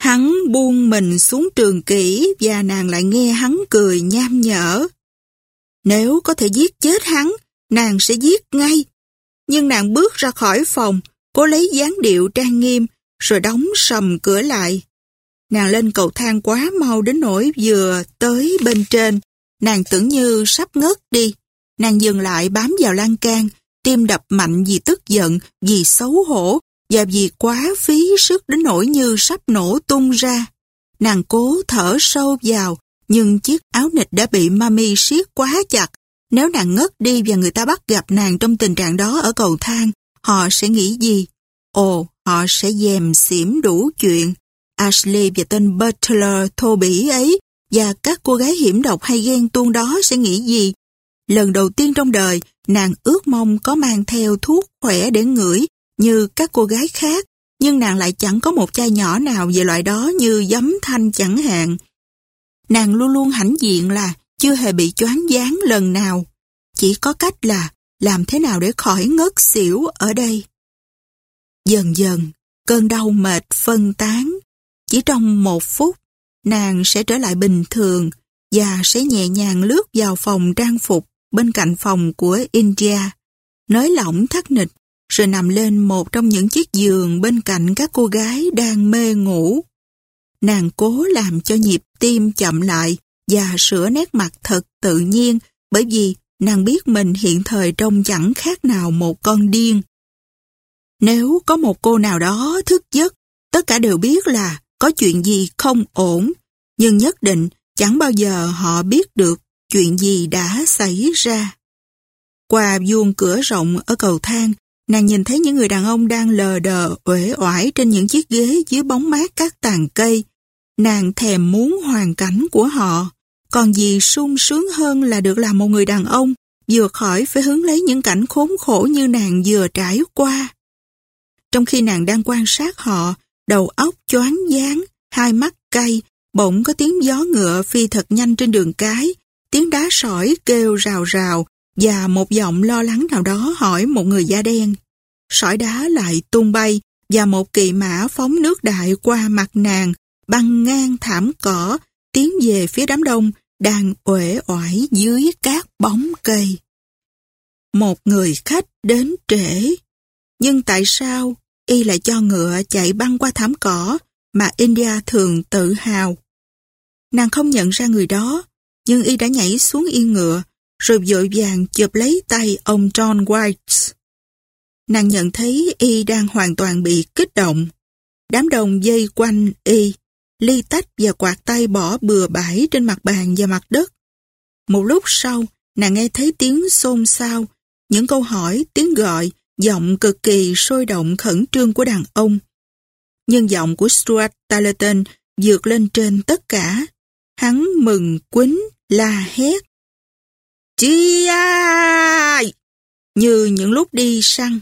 Hắn buông mình xuống trường kỹ và nàng lại nghe hắn cười nham nhở. Nếu có thể giết chết hắn, nàng sẽ giết ngay. Nhưng nàng bước ra khỏi phòng, cô lấy dáng điệu trang nghiêm, rồi đóng sầm cửa lại. Nàng lên cầu thang quá mau đến nỗi vừa tới bên trên, nàng tưởng như sắp ngất đi. Nàng dừng lại bám vào lan can, tim đập mạnh vì tức giận, vì xấu hổ và vì quá phí sức đến nỗi như sắp nổ tung ra. Nàng cố thở sâu vào, nhưng chiếc áo nịch đã bị mami siết quá chặt. Nếu nàng ngất đi và người ta bắt gặp nàng trong tình trạng đó ở cầu thang, họ sẽ nghĩ gì? Ồ, họ sẽ dèm xỉm đủ chuyện. Ashley và tên Butler thô bỉ ấy và các cô gái hiểm độc hay ghen tuông đó sẽ nghĩ gì? Lần đầu tiên trong đời, nàng ước mong có mang theo thuốc khỏe để ngửi như các cô gái khác, nhưng nàng lại chẳng có một chai nhỏ nào về loại đó như giấm thanh chẳng hạn. Nàng luôn luôn hãnh diện là chưa hề bị choáng váng lần nào. Chỉ có cách là làm thế nào để khỏi ngất xỉu ở đây. Dần dần, cơn đau mệt phân tán. Chỉ trong một phút, nàng sẽ trở lại bình thường và sẽ nhẹ nhàng lướt vào phòng trang phục bên cạnh phòng của India, nới lỏng thắt nịch, rồi nằm lên một trong những chiếc giường bên cạnh các cô gái đang mê ngủ. Nàng cố làm cho nhịp tim chậm lại và sửa nét mặt thật tự nhiên bởi vì nàng biết mình hiện thời trông chẳng khác nào một con điên. Nếu có một cô nào đó thức giấc, tất cả đều biết là có chuyện gì không ổn, nhưng nhất định chẳng bao giờ họ biết được chuyện gì đã xảy ra. Qua vuông cửa rộng ở cầu thang, Nàng nhìn thấy những người đàn ông đang lờ đờ, uể oải trên những chiếc ghế dưới bóng mát các tàn cây. Nàng thèm muốn hoàn cảnh của họ. Còn gì sung sướng hơn là được làm một người đàn ông, vừa khỏi phải hướng lấy những cảnh khốn khổ như nàng vừa trải qua. Trong khi nàng đang quan sát họ, đầu óc choáng váng, hai mắt cay, bỗng có tiếng gió ngựa phi thật nhanh trên đường cái, tiếng đá sỏi kêu rào rào và một giọng lo lắng nào đó hỏi một người da đen. Sỏi đá lại tung bay và một kỳ mã phóng nước đại qua mặt nàng, băng ngang thảm cỏ, tiến về phía đám đông đang uể oải dưới các bóng cây. Một người khách đến trễ. Nhưng tại sao y lại cho ngựa chạy băng qua thảm cỏ mà India thường tự hào? Nàng không nhận ra người đó, nhưng y đã nhảy xuống yên ngựa, rồi vội vàng chụp lấy tay ông John White. Nàng nhận thấy y đang hoàn toàn bị kích động. Đám đồng dây quanh y, ly tách và quạt tay bỏ bừa bãi trên mặt bàn và mặt đất. Một lúc sau, nàng nghe thấy tiếng xôn xao, những câu hỏi, tiếng gọi, giọng cực kỳ sôi động khẩn trương của đàn ông. Nhưng giọng của Stuart Tarleton dược lên trên tất cả. Hắn mừng, quýnh, la hét. Chi ai! Như những lúc đi săn.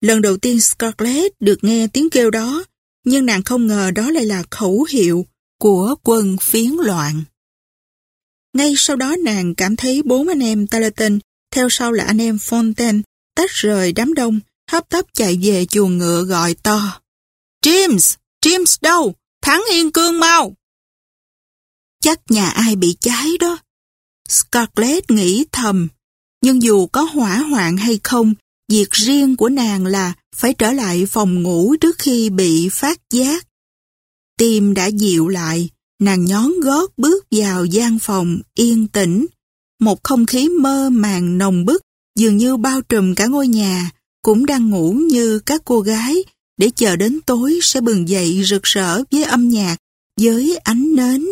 Lần đầu tiên Scarlett được nghe tiếng kêu đó, nhưng nàng không ngờ đó lại là khẩu hiệu của quân phiến loạn. Ngay sau đó nàng cảm thấy bốn anh em Tarleton, theo sau là anh em Fontaine, tách rời đám đông, hấp tấp chạy về chuồng ngựa gọi to. James! James đâu? Thắng Yên Cương mau! Chắc nhà ai bị cháy đó. Scarlett nghĩ thầm, nhưng dù có hỏa hoạn hay không, việc riêng của nàng là phải trở lại phòng ngủ trước khi bị phát giác. Tim đã dịu lại, nàng nhón gót bước vào gian phòng yên tĩnh. Một không khí mơ màng nồng bức dường như bao trùm cả ngôi nhà, cũng đang ngủ như các cô gái để chờ đến tối sẽ bừng dậy rực rỡ với âm nhạc, với ánh nến.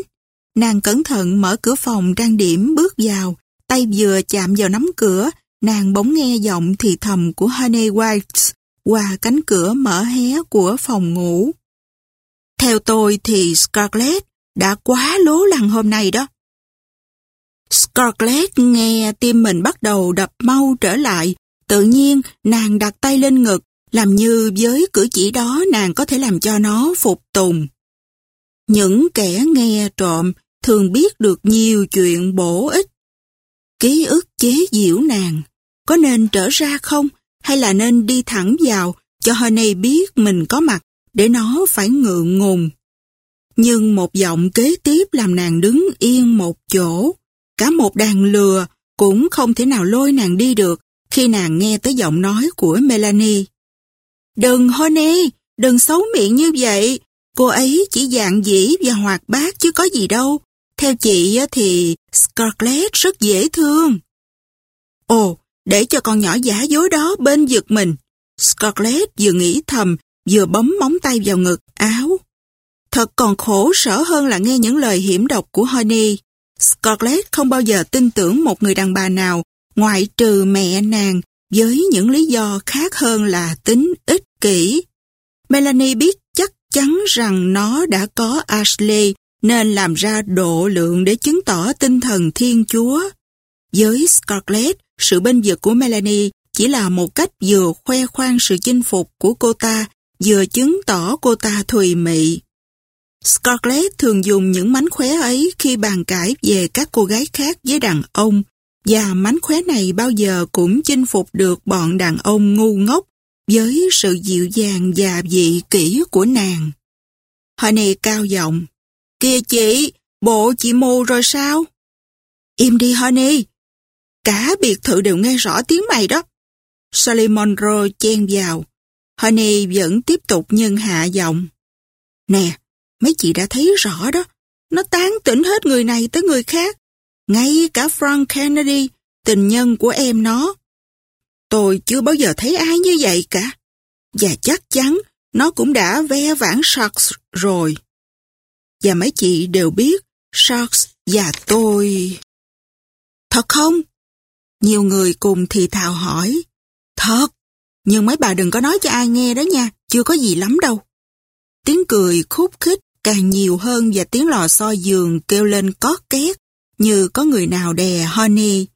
Nàng cẩn thận mở cửa phòng trang điểm bước vào, tay vừa chạm vào nắm cửa, nàng bỗng nghe giọng thì thầm của Honey White qua cánh cửa mở hé của phòng ngủ. Theo tôi thì Scarlett đã quá lố lăng hôm nay đó. Scarlett nghe tim mình bắt đầu đập mau trở lại, tự nhiên nàng đặt tay lên ngực, làm như với cử chỉ đó nàng có thể làm cho nó phục tùng. Những kẻ nghe trộm thường biết được nhiều chuyện bổ ích. Ký ức chế giễu nàng, có nên trở ra không? Hay là nên đi thẳng vào cho Honey biết mình có mặt để nó phải ngượng ngùng. Nhưng một giọng kế tiếp làm nàng đứng yên một chỗ. Cả một đàn lừa cũng không thể nào lôi nàng đi được khi nàng nghe tới giọng nói của Melanie. Đừng Honey, đừng xấu miệng như vậy. Cô ấy chỉ dạng dĩ và hoạt bát chứ có gì đâu. Theo chị thì Scarlett rất dễ thương. Ồ, để cho con nhỏ giả dối đó bên giật mình. Scarlett vừa nghĩ thầm, vừa bấm móng tay vào ngực, áo. Thật còn khổ sở hơn là nghe những lời hiểm độc của Honey. Scarlett không bao giờ tin tưởng một người đàn bà nào, ngoại trừ mẹ nàng, với những lý do khác hơn là tính ích kỷ. Melanie biết chắc chắn rằng nó đã có Ashley nên làm ra độ lượng để chứng tỏ tinh thần thiên chúa. Với Scarlett, sự bên vực của Melanie chỉ là một cách vừa khoe khoang sự chinh phục của cô ta, vừa chứng tỏ cô ta thùy mị. Scarlett thường dùng những mánh khóe ấy khi bàn cãi về các cô gái khác với đàn ông, và mánh khóe này bao giờ cũng chinh phục được bọn đàn ông ngu ngốc với sự dịu dàng và vị kỹ của nàng. Honey cao giọng, Kìa chị, bộ chị mù rồi sao? Im đi Honey, cả biệt thự đều nghe rõ tiếng mày đó. Sally Monroe chen vào. Honey vẫn tiếp tục nhân hạ giọng. Nè, mấy chị đã thấy rõ đó. Nó tán tỉnh hết người này tới người khác. Ngay cả Frank Kennedy, tình nhân của em nó. Tôi chưa bao giờ thấy ai như vậy cả. Và chắc chắn nó cũng đã ve vãn Sharks rồi. Và mấy chị đều biết Sharks và tôi... Thật không? Nhiều người cùng thì thào hỏi. Thật, Nhưng mấy bà đừng có nói cho ai nghe đó nha, chưa có gì lắm đâu. Tiếng cười khúc khích càng nhiều hơn và tiếng lò xo giường kêu lên có két, như có người nào đè Honey.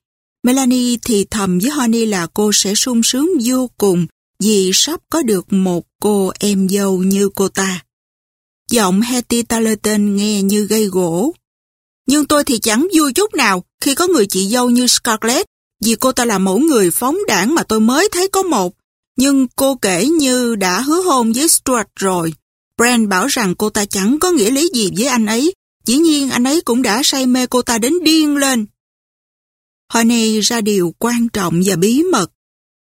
Melanie thì thầm với Honey là cô sẽ sung sướng vô cùng vì sắp có được một cô em dâu như cô ta. Giọng Hetty Tarleton nghe như gây gỗ. Nhưng tôi thì chẳng vui chút nào khi có người chị dâu như Scarlett, vì cô ta là mẫu người phóng đảng mà tôi mới thấy có một. Nhưng cô kể như đã hứa hôn với Stuart rồi. Brand bảo rằng cô ta chẳng có nghĩa lý gì với anh ấy. Dĩ nhiên anh ấy cũng đã say mê cô ta đến điên lên. Honey ra điều quan trọng và bí mật.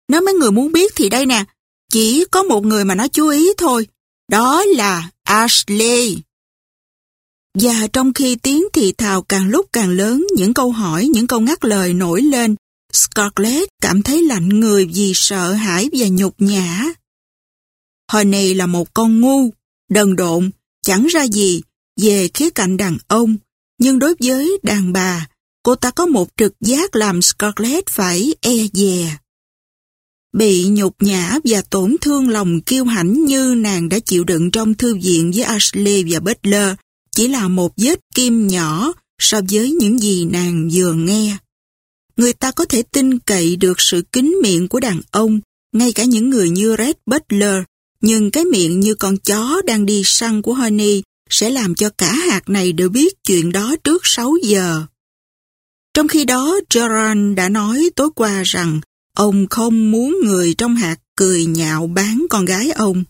Nếu mấy người muốn biết thì đây nè, chỉ có một người mà nó chú ý thôi. Đó là Ashley. Và trong khi tiếng thì thào càng lúc càng lớn, những câu hỏi, những câu ngắt lời nổi lên, Scarlett cảm thấy lạnh người vì sợ hãi và nhục nhã. Honey là một con ngu, đần độn, chẳng ra gì về khía cạnh đàn ông, nhưng đối với đàn bà, cô ta có một trực giác làm Scarlett phải e dè. Bị nhục nhã và tổn thương lòng kiêu hãnh như nàng đã chịu đựng trong thư viện với Ashley và Butler chỉ là một vết kim nhỏ so với những gì nàng vừa nghe. Người ta có thể tin cậy được sự kính miệng của đàn ông, ngay cả những người như Red Butler, nhưng cái miệng như con chó đang đi săn của Honey sẽ làm cho cả hạt này đều biết chuyện đó trước 6 giờ. Trong khi đó, Gerard đã nói tối qua rằng ông không muốn người trong hạt cười nhạo bán con gái ông.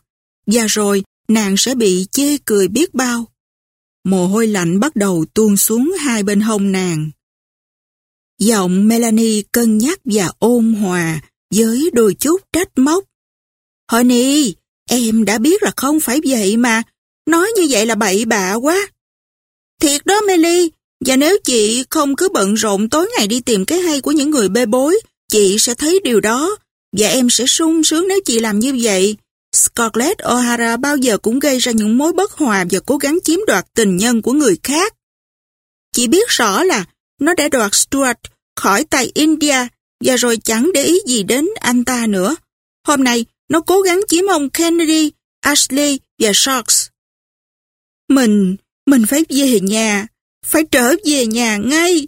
Và rồi, nàng sẽ bị chê cười biết bao. Mồ hôi lạnh bắt đầu tuôn xuống hai bên hông nàng. Giọng Melanie cân nhắc và ôn hòa với đôi chút trách móc. Honey, em đã biết là không phải vậy mà, nói như vậy là bậy bạ quá. Thiệt đó Melly, và nếu chị không cứ bận rộn tối ngày đi tìm cái hay của những người bê bối, chị sẽ thấy điều đó, và em sẽ sung sướng nếu chị làm như vậy. Scarlett O'Hara bao giờ cũng gây ra những mối bất hòa và cố gắng chiếm đoạt tình nhân của người khác. Chị biết rõ là nó đã đoạt Stuart khỏi tay India và rồi chẳng để ý gì đến anh ta nữa. Hôm nay, nó cố gắng chiếm ông Kennedy, Ashley và Sharks. Mình, mình phải về nhà, phải trở về nhà ngay.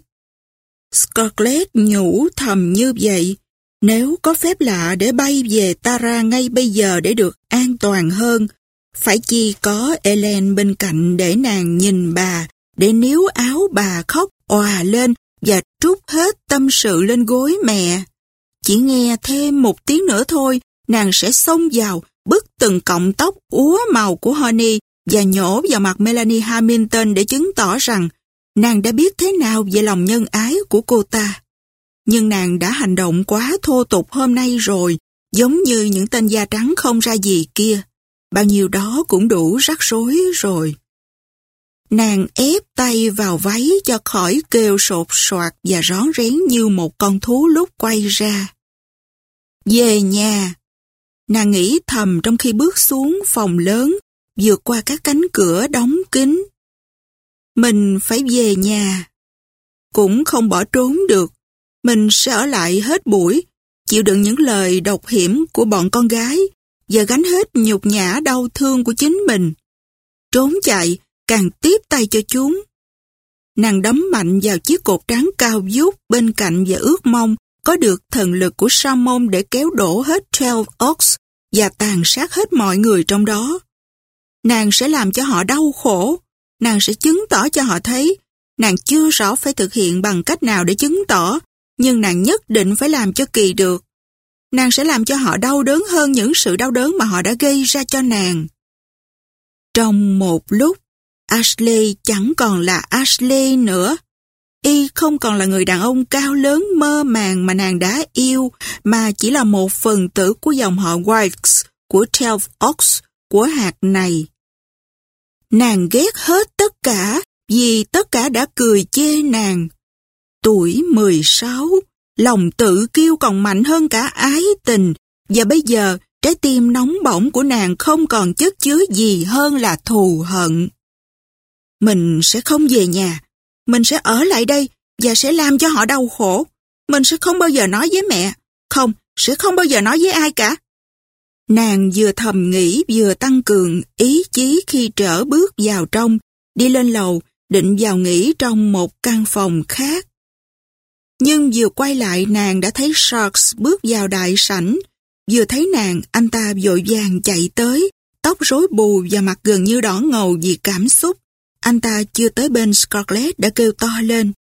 Scarlett nhủ thầm như vậy. Nếu có phép lạ để bay về Tara ngay bây giờ để được an toàn hơn, phải chi có Ellen bên cạnh để nàng nhìn bà, để níu áo bà khóc òa lên và trút hết tâm sự lên gối mẹ. Chỉ nghe thêm một tiếng nữa thôi, nàng sẽ xông vào, bứt từng cọng tóc úa màu của Honey và nhổ vào mặt Melanie Hamilton để chứng tỏ rằng nàng đã biết thế nào về lòng nhân ái của cô ta. Nhưng nàng đã hành động quá thô tục hôm nay rồi, giống như những tên da trắng không ra gì kia. Bao nhiêu đó cũng đủ rắc rối rồi. Nàng ép tay vào váy cho khỏi kêu sột soạt và rón rén như một con thú lúc quay ra. Về nhà, nàng nghĩ thầm trong khi bước xuống phòng lớn, vượt qua các cánh cửa đóng kín. Mình phải về nhà. Cũng không bỏ trốn được. Mình sẽ ở lại hết buổi, chịu đựng những lời độc hiểm của bọn con gái và gánh hết nhục nhã đau thương của chính mình. Trốn chạy càng tiếp tay cho chúng. Nàng đấm mạnh vào chiếc cột trắng cao vút bên cạnh và ước mong có được thần lực của sa môn để kéo đổ hết Twelve ox và tàn sát hết mọi người trong đó. Nàng sẽ làm cho họ đau khổ, nàng sẽ chứng tỏ cho họ thấy, nàng chưa rõ phải thực hiện bằng cách nào để chứng tỏ, nhưng nàng nhất định phải làm cho kỳ được. Nàng sẽ làm cho họ đau đớn hơn những sự đau đớn mà họ đã gây ra cho nàng. Trong một lúc, Ashley chẳng còn là Ashley nữa. Y không còn là người đàn ông cao lớn mơ màng mà nàng đã yêu, mà chỉ là một phần tử của dòng họ Wilkes, của Telf Ox, của hạt này. Nàng ghét hết tất cả, vì tất cả đã cười chê nàng. Tuổi 16, lòng tự kiêu còn mạnh hơn cả ái tình, và bây giờ trái tim nóng bỏng của nàng không còn chất chứa gì hơn là thù hận. Mình sẽ không về nhà, mình sẽ ở lại đây và sẽ làm cho họ đau khổ. Mình sẽ không bao giờ nói với mẹ, không, sẽ không bao giờ nói với ai cả. Nàng vừa thầm nghĩ vừa tăng cường ý chí khi trở bước vào trong, đi lên lầu, định vào nghỉ trong một căn phòng khác. Nhưng vừa quay lại nàng đã thấy Sharks bước vào đại sảnh. Vừa thấy nàng, anh ta vội vàng chạy tới, tóc rối bù và mặt gần như đỏ ngầu vì cảm xúc. Anh ta chưa tới bên Scarlett đã kêu to lên.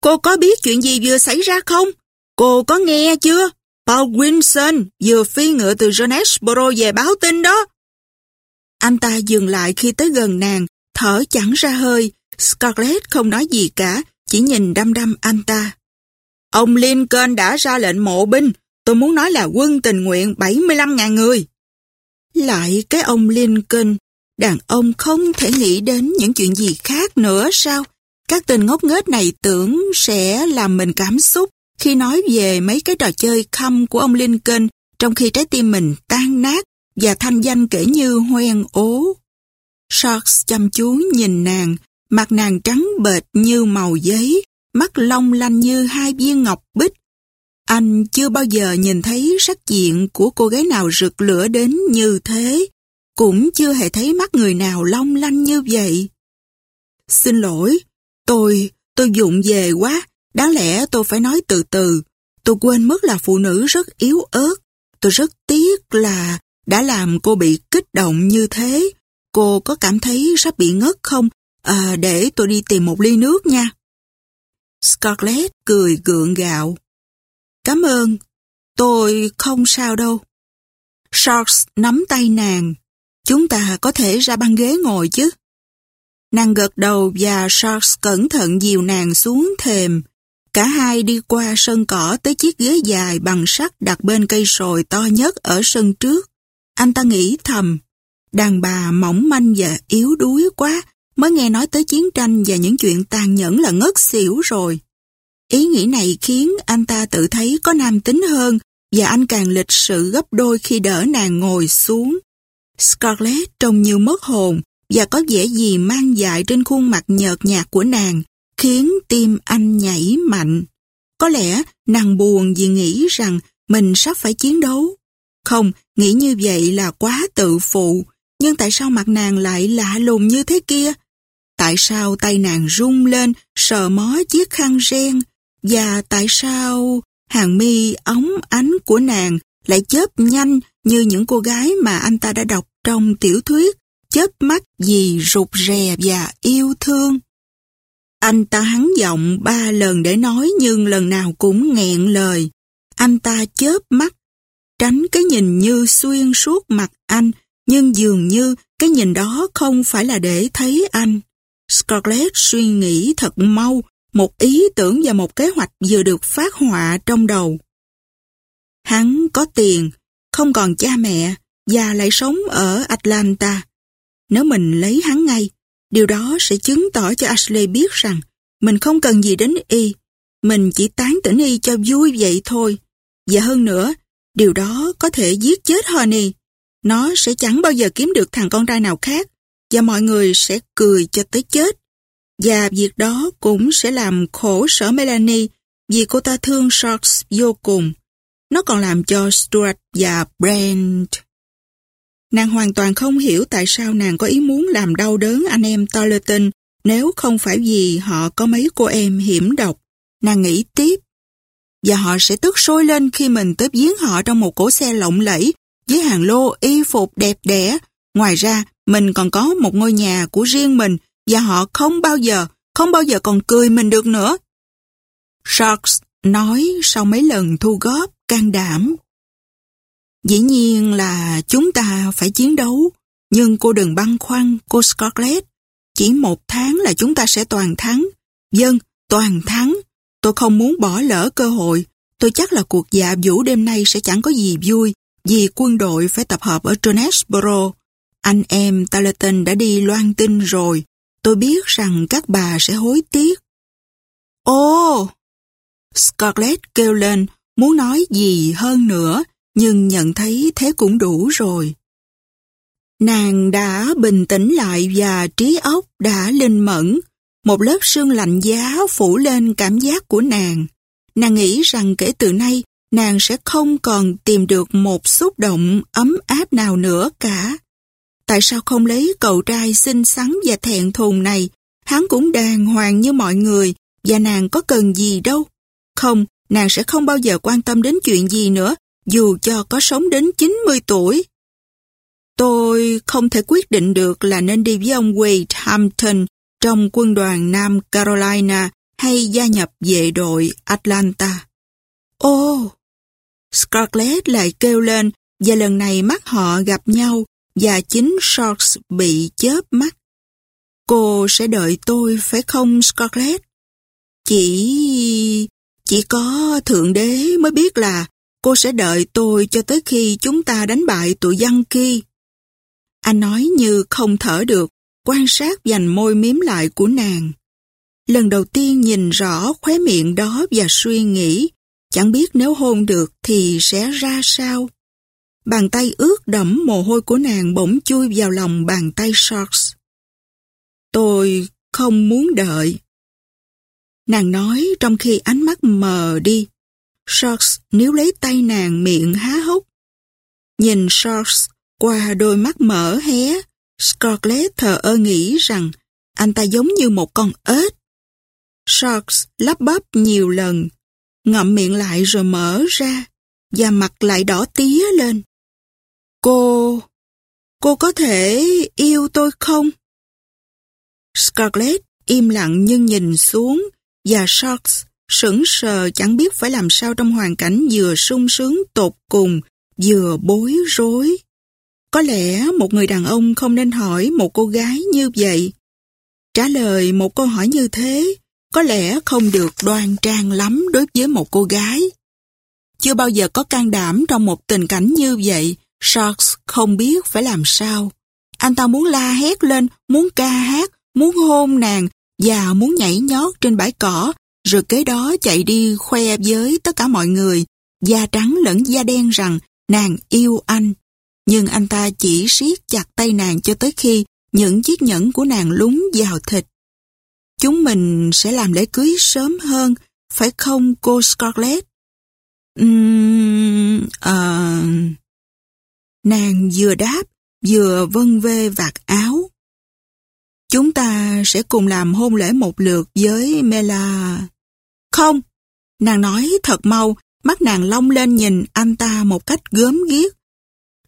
Cô có biết chuyện gì vừa xảy ra không? Cô có nghe chưa? Paul Wilson vừa phi ngựa từ Jonesboro về báo tin đó. Anh ta dừng lại khi tới gần nàng, thở chẳng ra hơi. Scarlett không nói gì cả, chỉ nhìn đăm đăm anh ta. Ông Lincoln đã ra lệnh mộ binh, tôi muốn nói là quân tình nguyện 75.000 người. Lại cái ông Lincoln, đàn ông không thể nghĩ đến những chuyện gì khác nữa sao? Các tên ngốc nghếch này tưởng sẽ làm mình cảm xúc khi nói về mấy cái trò chơi khăm của ông Lincoln trong khi trái tim mình tan nát và thanh danh kể như hoen ố. Sharks chăm chú nhìn nàng, mặt nàng trắng bệt như màu giấy, mắt long lanh như hai viên ngọc bích. Anh chưa bao giờ nhìn thấy sắc diện của cô gái nào rực lửa đến như thế, cũng chưa hề thấy mắt người nào long lanh như vậy. Xin lỗi, tôi, tôi dụng về quá, đáng lẽ tôi phải nói từ từ. Tôi quên mất là phụ nữ rất yếu ớt. Tôi rất tiếc là đã làm cô bị kích động như thế. Cô có cảm thấy sắp bị ngất không? À, để tôi đi tìm một ly nước nha. Scarlett cười gượng gạo. Cảm ơn, tôi không sao đâu. Sharks nắm tay nàng. Chúng ta có thể ra băng ghế ngồi chứ? Nàng gật đầu và Sharks cẩn thận dìu nàng xuống thềm. Cả hai đi qua sân cỏ tới chiếc ghế dài bằng sắt đặt bên cây sồi to nhất ở sân trước. Anh ta nghĩ thầm, đàn bà mỏng manh và yếu đuối quá, mới nghe nói tới chiến tranh và những chuyện tàn nhẫn là ngất xỉu rồi. Ý nghĩ này khiến anh ta tự thấy có nam tính hơn và anh càng lịch sự gấp đôi khi đỡ nàng ngồi xuống. Scarlett trông như mất hồn và có vẻ gì mang dại trên khuôn mặt nhợt nhạt của nàng, khiến tim anh nhảy mạnh. Có lẽ nàng buồn vì nghĩ rằng mình sắp phải chiến đấu. Không, nghĩ như vậy là quá tự phụ, nhưng tại sao mặt nàng lại lạ lùng như thế kia? Tại sao tay nàng rung lên, sờ mó chiếc khăn ren? Và tại sao hàng mi ống ánh của nàng lại chớp nhanh như những cô gái mà anh ta đã đọc trong tiểu thuyết, chớp mắt vì rụt rè và yêu thương? Anh ta hắn giọng ba lần để nói nhưng lần nào cũng nghẹn lời. Anh ta chớp mắt, tránh cái nhìn như xuyên suốt mặt anh, nhưng dường như cái nhìn đó không phải là để thấy anh. Scarlett suy nghĩ thật mau, một ý tưởng và một kế hoạch vừa được phát họa trong đầu. Hắn có tiền, không còn cha mẹ, và lại sống ở Atlanta. Nếu mình lấy hắn ngay, Điều đó sẽ chứng tỏ cho Ashley biết rằng mình không cần gì đến y, mình chỉ tán tỉnh y cho vui vậy thôi. Và hơn nữa, điều đó có thể giết chết Honey. Nó sẽ chẳng bao giờ kiếm được thằng con trai nào khác và mọi người sẽ cười cho tới chết. Và việc đó cũng sẽ làm khổ sở Melanie vì cô ta thương Sharks vô cùng. Nó còn làm cho Stuart và Brent Nàng hoàn toàn không hiểu tại sao nàng có ý muốn làm đau đớn anh em Tarleton nếu không phải vì họ có mấy cô em hiểm độc. Nàng nghĩ tiếp. Và họ sẽ tức sôi lên khi mình tới giếng họ trong một cỗ xe lộng lẫy với hàng lô y phục đẹp đẽ. Ngoài ra, mình còn có một ngôi nhà của riêng mình và họ không bao giờ, không bao giờ còn cười mình được nữa. Sharks nói sau mấy lần thu góp can đảm Dĩ nhiên là chúng ta phải chiến đấu, nhưng cô đừng băn khoăn, cô Scarlett. Chỉ một tháng là chúng ta sẽ toàn thắng. Dân, toàn thắng. Tôi không muốn bỏ lỡ cơ hội. Tôi chắc là cuộc dạ vũ đêm nay sẽ chẳng có gì vui, vì quân đội phải tập hợp ở Jonesboro. Anh em Talaton đã đi loan tin rồi. Tôi biết rằng các bà sẽ hối tiếc. Ô! Scarlett kêu lên, muốn nói gì hơn nữa, nhưng nhận thấy thế cũng đủ rồi. Nàng đã bình tĩnh lại và trí óc đã linh mẫn, một lớp sương lạnh giá phủ lên cảm giác của nàng. Nàng nghĩ rằng kể từ nay nàng sẽ không còn tìm được một xúc động ấm áp nào nữa cả. Tại sao không lấy cậu trai xinh xắn và thẹn thùng này? Hắn cũng đàng hoàng như mọi người và nàng có cần gì đâu. Không, nàng sẽ không bao giờ quan tâm đến chuyện gì nữa, dù cho có sống đến 90 tuổi. Tôi không thể quyết định được là nên đi với ông Wade Hampton trong quân đoàn Nam Carolina hay gia nhập vệ đội Atlanta. Ô! Oh, Scarlett lại kêu lên và lần này mắt họ gặp nhau và chính Sharks bị chớp mắt. Cô sẽ đợi tôi phải không Scarlett? Chỉ chỉ có Thượng Đế mới biết là cô sẽ đợi tôi cho tới khi chúng ta đánh bại tụi dân kia. Anh nói như không thở được, quan sát dành môi miếm lại của nàng. Lần đầu tiên nhìn rõ khóe miệng đó và suy nghĩ, chẳng biết nếu hôn được thì sẽ ra sao. Bàn tay ướt đẫm mồ hôi của nàng bỗng chui vào lòng bàn tay Sharks. Tôi không muốn đợi. Nàng nói trong khi ánh mắt mờ đi. Sharks níu lấy tay nàng miệng há hốc. Nhìn Sharks qua đôi mắt mở hé, Scarlett thờ ơ nghĩ rằng anh ta giống như một con ếch. Sharks lắp bắp nhiều lần, ngậm miệng lại rồi mở ra, và mặt lại đỏ tía lên. Cô, cô có thể yêu tôi không? Scarlett im lặng nhưng nhìn xuống, và Sharks sững sờ chẳng biết phải làm sao trong hoàn cảnh vừa sung sướng tột cùng, vừa bối rối. Có lẽ một người đàn ông không nên hỏi một cô gái như vậy. Trả lời một câu hỏi như thế có lẽ không được đoan trang lắm đối với một cô gái. Chưa bao giờ có can đảm trong một tình cảnh như vậy, Sharks không biết phải làm sao. Anh ta muốn la hét lên, muốn ca hát, muốn hôn nàng và muốn nhảy nhót trên bãi cỏ, rồi kế đó chạy đi khoe với tất cả mọi người, da trắng lẫn da đen rằng nàng yêu anh. Nhưng anh ta chỉ siết chặt tay nàng cho tới khi những chiếc nhẫn của nàng lúng vào thịt. Chúng mình sẽ làm lễ cưới sớm hơn, phải không cô Scarlett? Uhm, uh... Nàng vừa đáp, vừa vân vê vạt áo. Chúng ta sẽ cùng làm hôn lễ một lượt với Mela. Không, nàng nói thật mau, mắt nàng long lên nhìn anh ta một cách gớm ghiếc.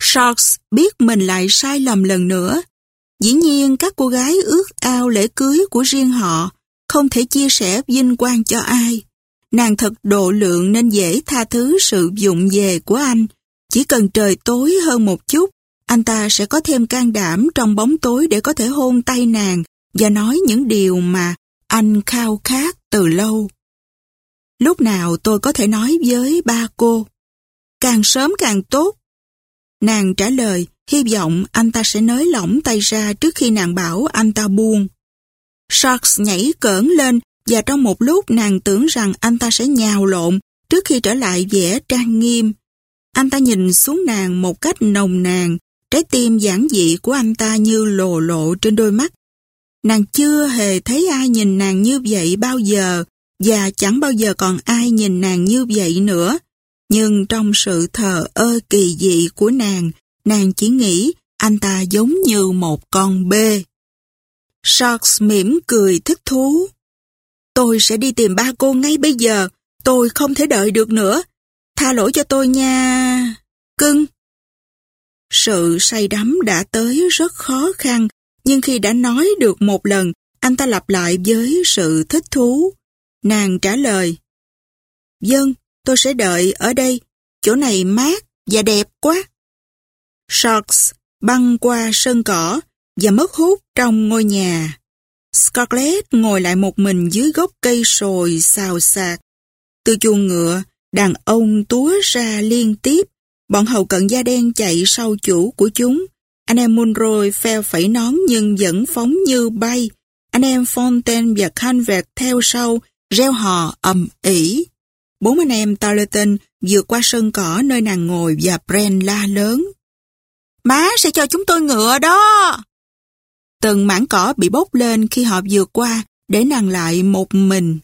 Sharks biết mình lại sai lầm lần nữa. Dĩ nhiên các cô gái ước ao lễ cưới của riêng họ, không thể chia sẻ vinh quang cho ai. Nàng thật độ lượng nên dễ tha thứ sự dụng về của anh. Chỉ cần trời tối hơn một chút, anh ta sẽ có thêm can đảm trong bóng tối để có thể hôn tay nàng và nói những điều mà anh khao khát từ lâu. Lúc nào tôi có thể nói với ba cô? Càng sớm càng tốt. Nàng trả lời, hy vọng anh ta sẽ nới lỏng tay ra trước khi nàng bảo anh ta buông. Sharks nhảy cỡn lên và trong một lúc nàng tưởng rằng anh ta sẽ nhào lộn trước khi trở lại vẻ trang nghiêm. Anh ta nhìn xuống nàng một cách nồng nàn, trái tim giản dị của anh ta như lồ lộ trên đôi mắt. Nàng chưa hề thấy ai nhìn nàng như vậy bao giờ và chẳng bao giờ còn ai nhìn nàng như vậy nữa. Nhưng trong sự thờ ơ kỳ dị của nàng, nàng chỉ nghĩ anh ta giống như một con bê. Sharks mỉm cười thích thú. Tôi sẽ đi tìm ba cô ngay bây giờ. Tôi không thể đợi được nữa. Tha lỗi cho tôi nha. Cưng. Sự say đắm đã tới rất khó khăn, nhưng khi đã nói được một lần, anh ta lặp lại với sự thích thú. Nàng trả lời. Dân, tôi sẽ đợi ở đây. Chỗ này mát và đẹp quá. Sharks băng qua sân cỏ, và mất hút trong ngôi nhà. Scarlett ngồi lại một mình dưới gốc cây sồi xào xạc. Từ chuồng ngựa, đàn ông túa ra liên tiếp. Bọn hầu cận da đen chạy sau chủ của chúng. Anh em Munroy pheo phẩy nón nhưng vẫn phóng như bay. Anh em Fontaine và Canvert theo sau, reo hò ầm ỉ. Bốn anh em Tarleton vượt qua sân cỏ nơi nàng ngồi và Bren la lớn. Má sẽ cho chúng tôi ngựa đó! Từng mảng cỏ bị bốc lên khi họ vượt qua để nàng lại một mình.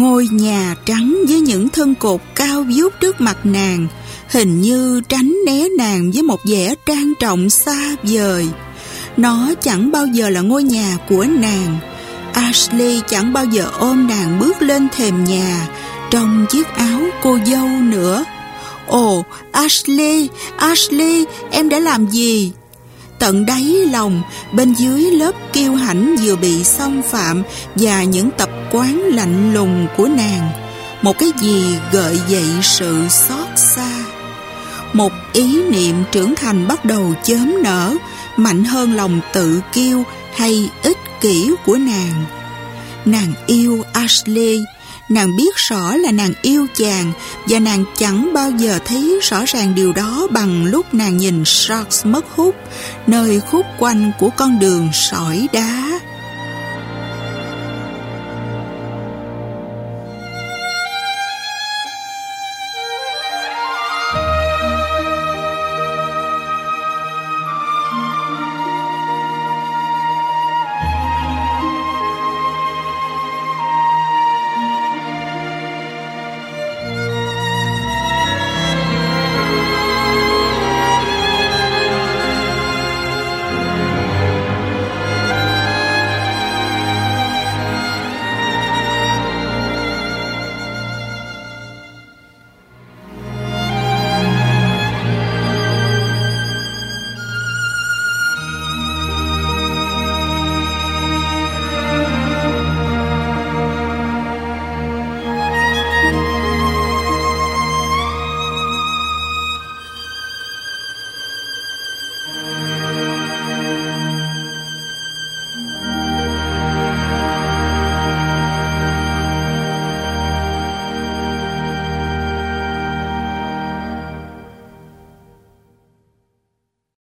Ngôi nhà trắng với những thân cột cao vút trước mặt nàng, hình như tránh né nàng với một vẻ trang trọng xa vời. Nó chẳng bao giờ là ngôi nhà của nàng. Ashley chẳng bao giờ ôm nàng bước lên thềm nhà trong chiếc áo cô dâu nữa. Ồ, Ashley, Ashley, em đã làm gì? Tận đáy lòng, bên dưới lớp kiêu hãnh vừa bị xâm phạm và những tập quán lạnh lùng của nàng, một cái gì gợi dậy sự xót xa. Một ý niệm trưởng thành bắt đầu chớm nở, mạnh hơn lòng tự kiêu hay ích kỷ của nàng. Nàng yêu Ashley, Nàng biết rõ là nàng yêu chàng và nàng chẳng bao giờ thấy rõ ràng điều đó bằng lúc nàng nhìn Sharks mất hút, nơi khúc quanh của con đường sỏi đá.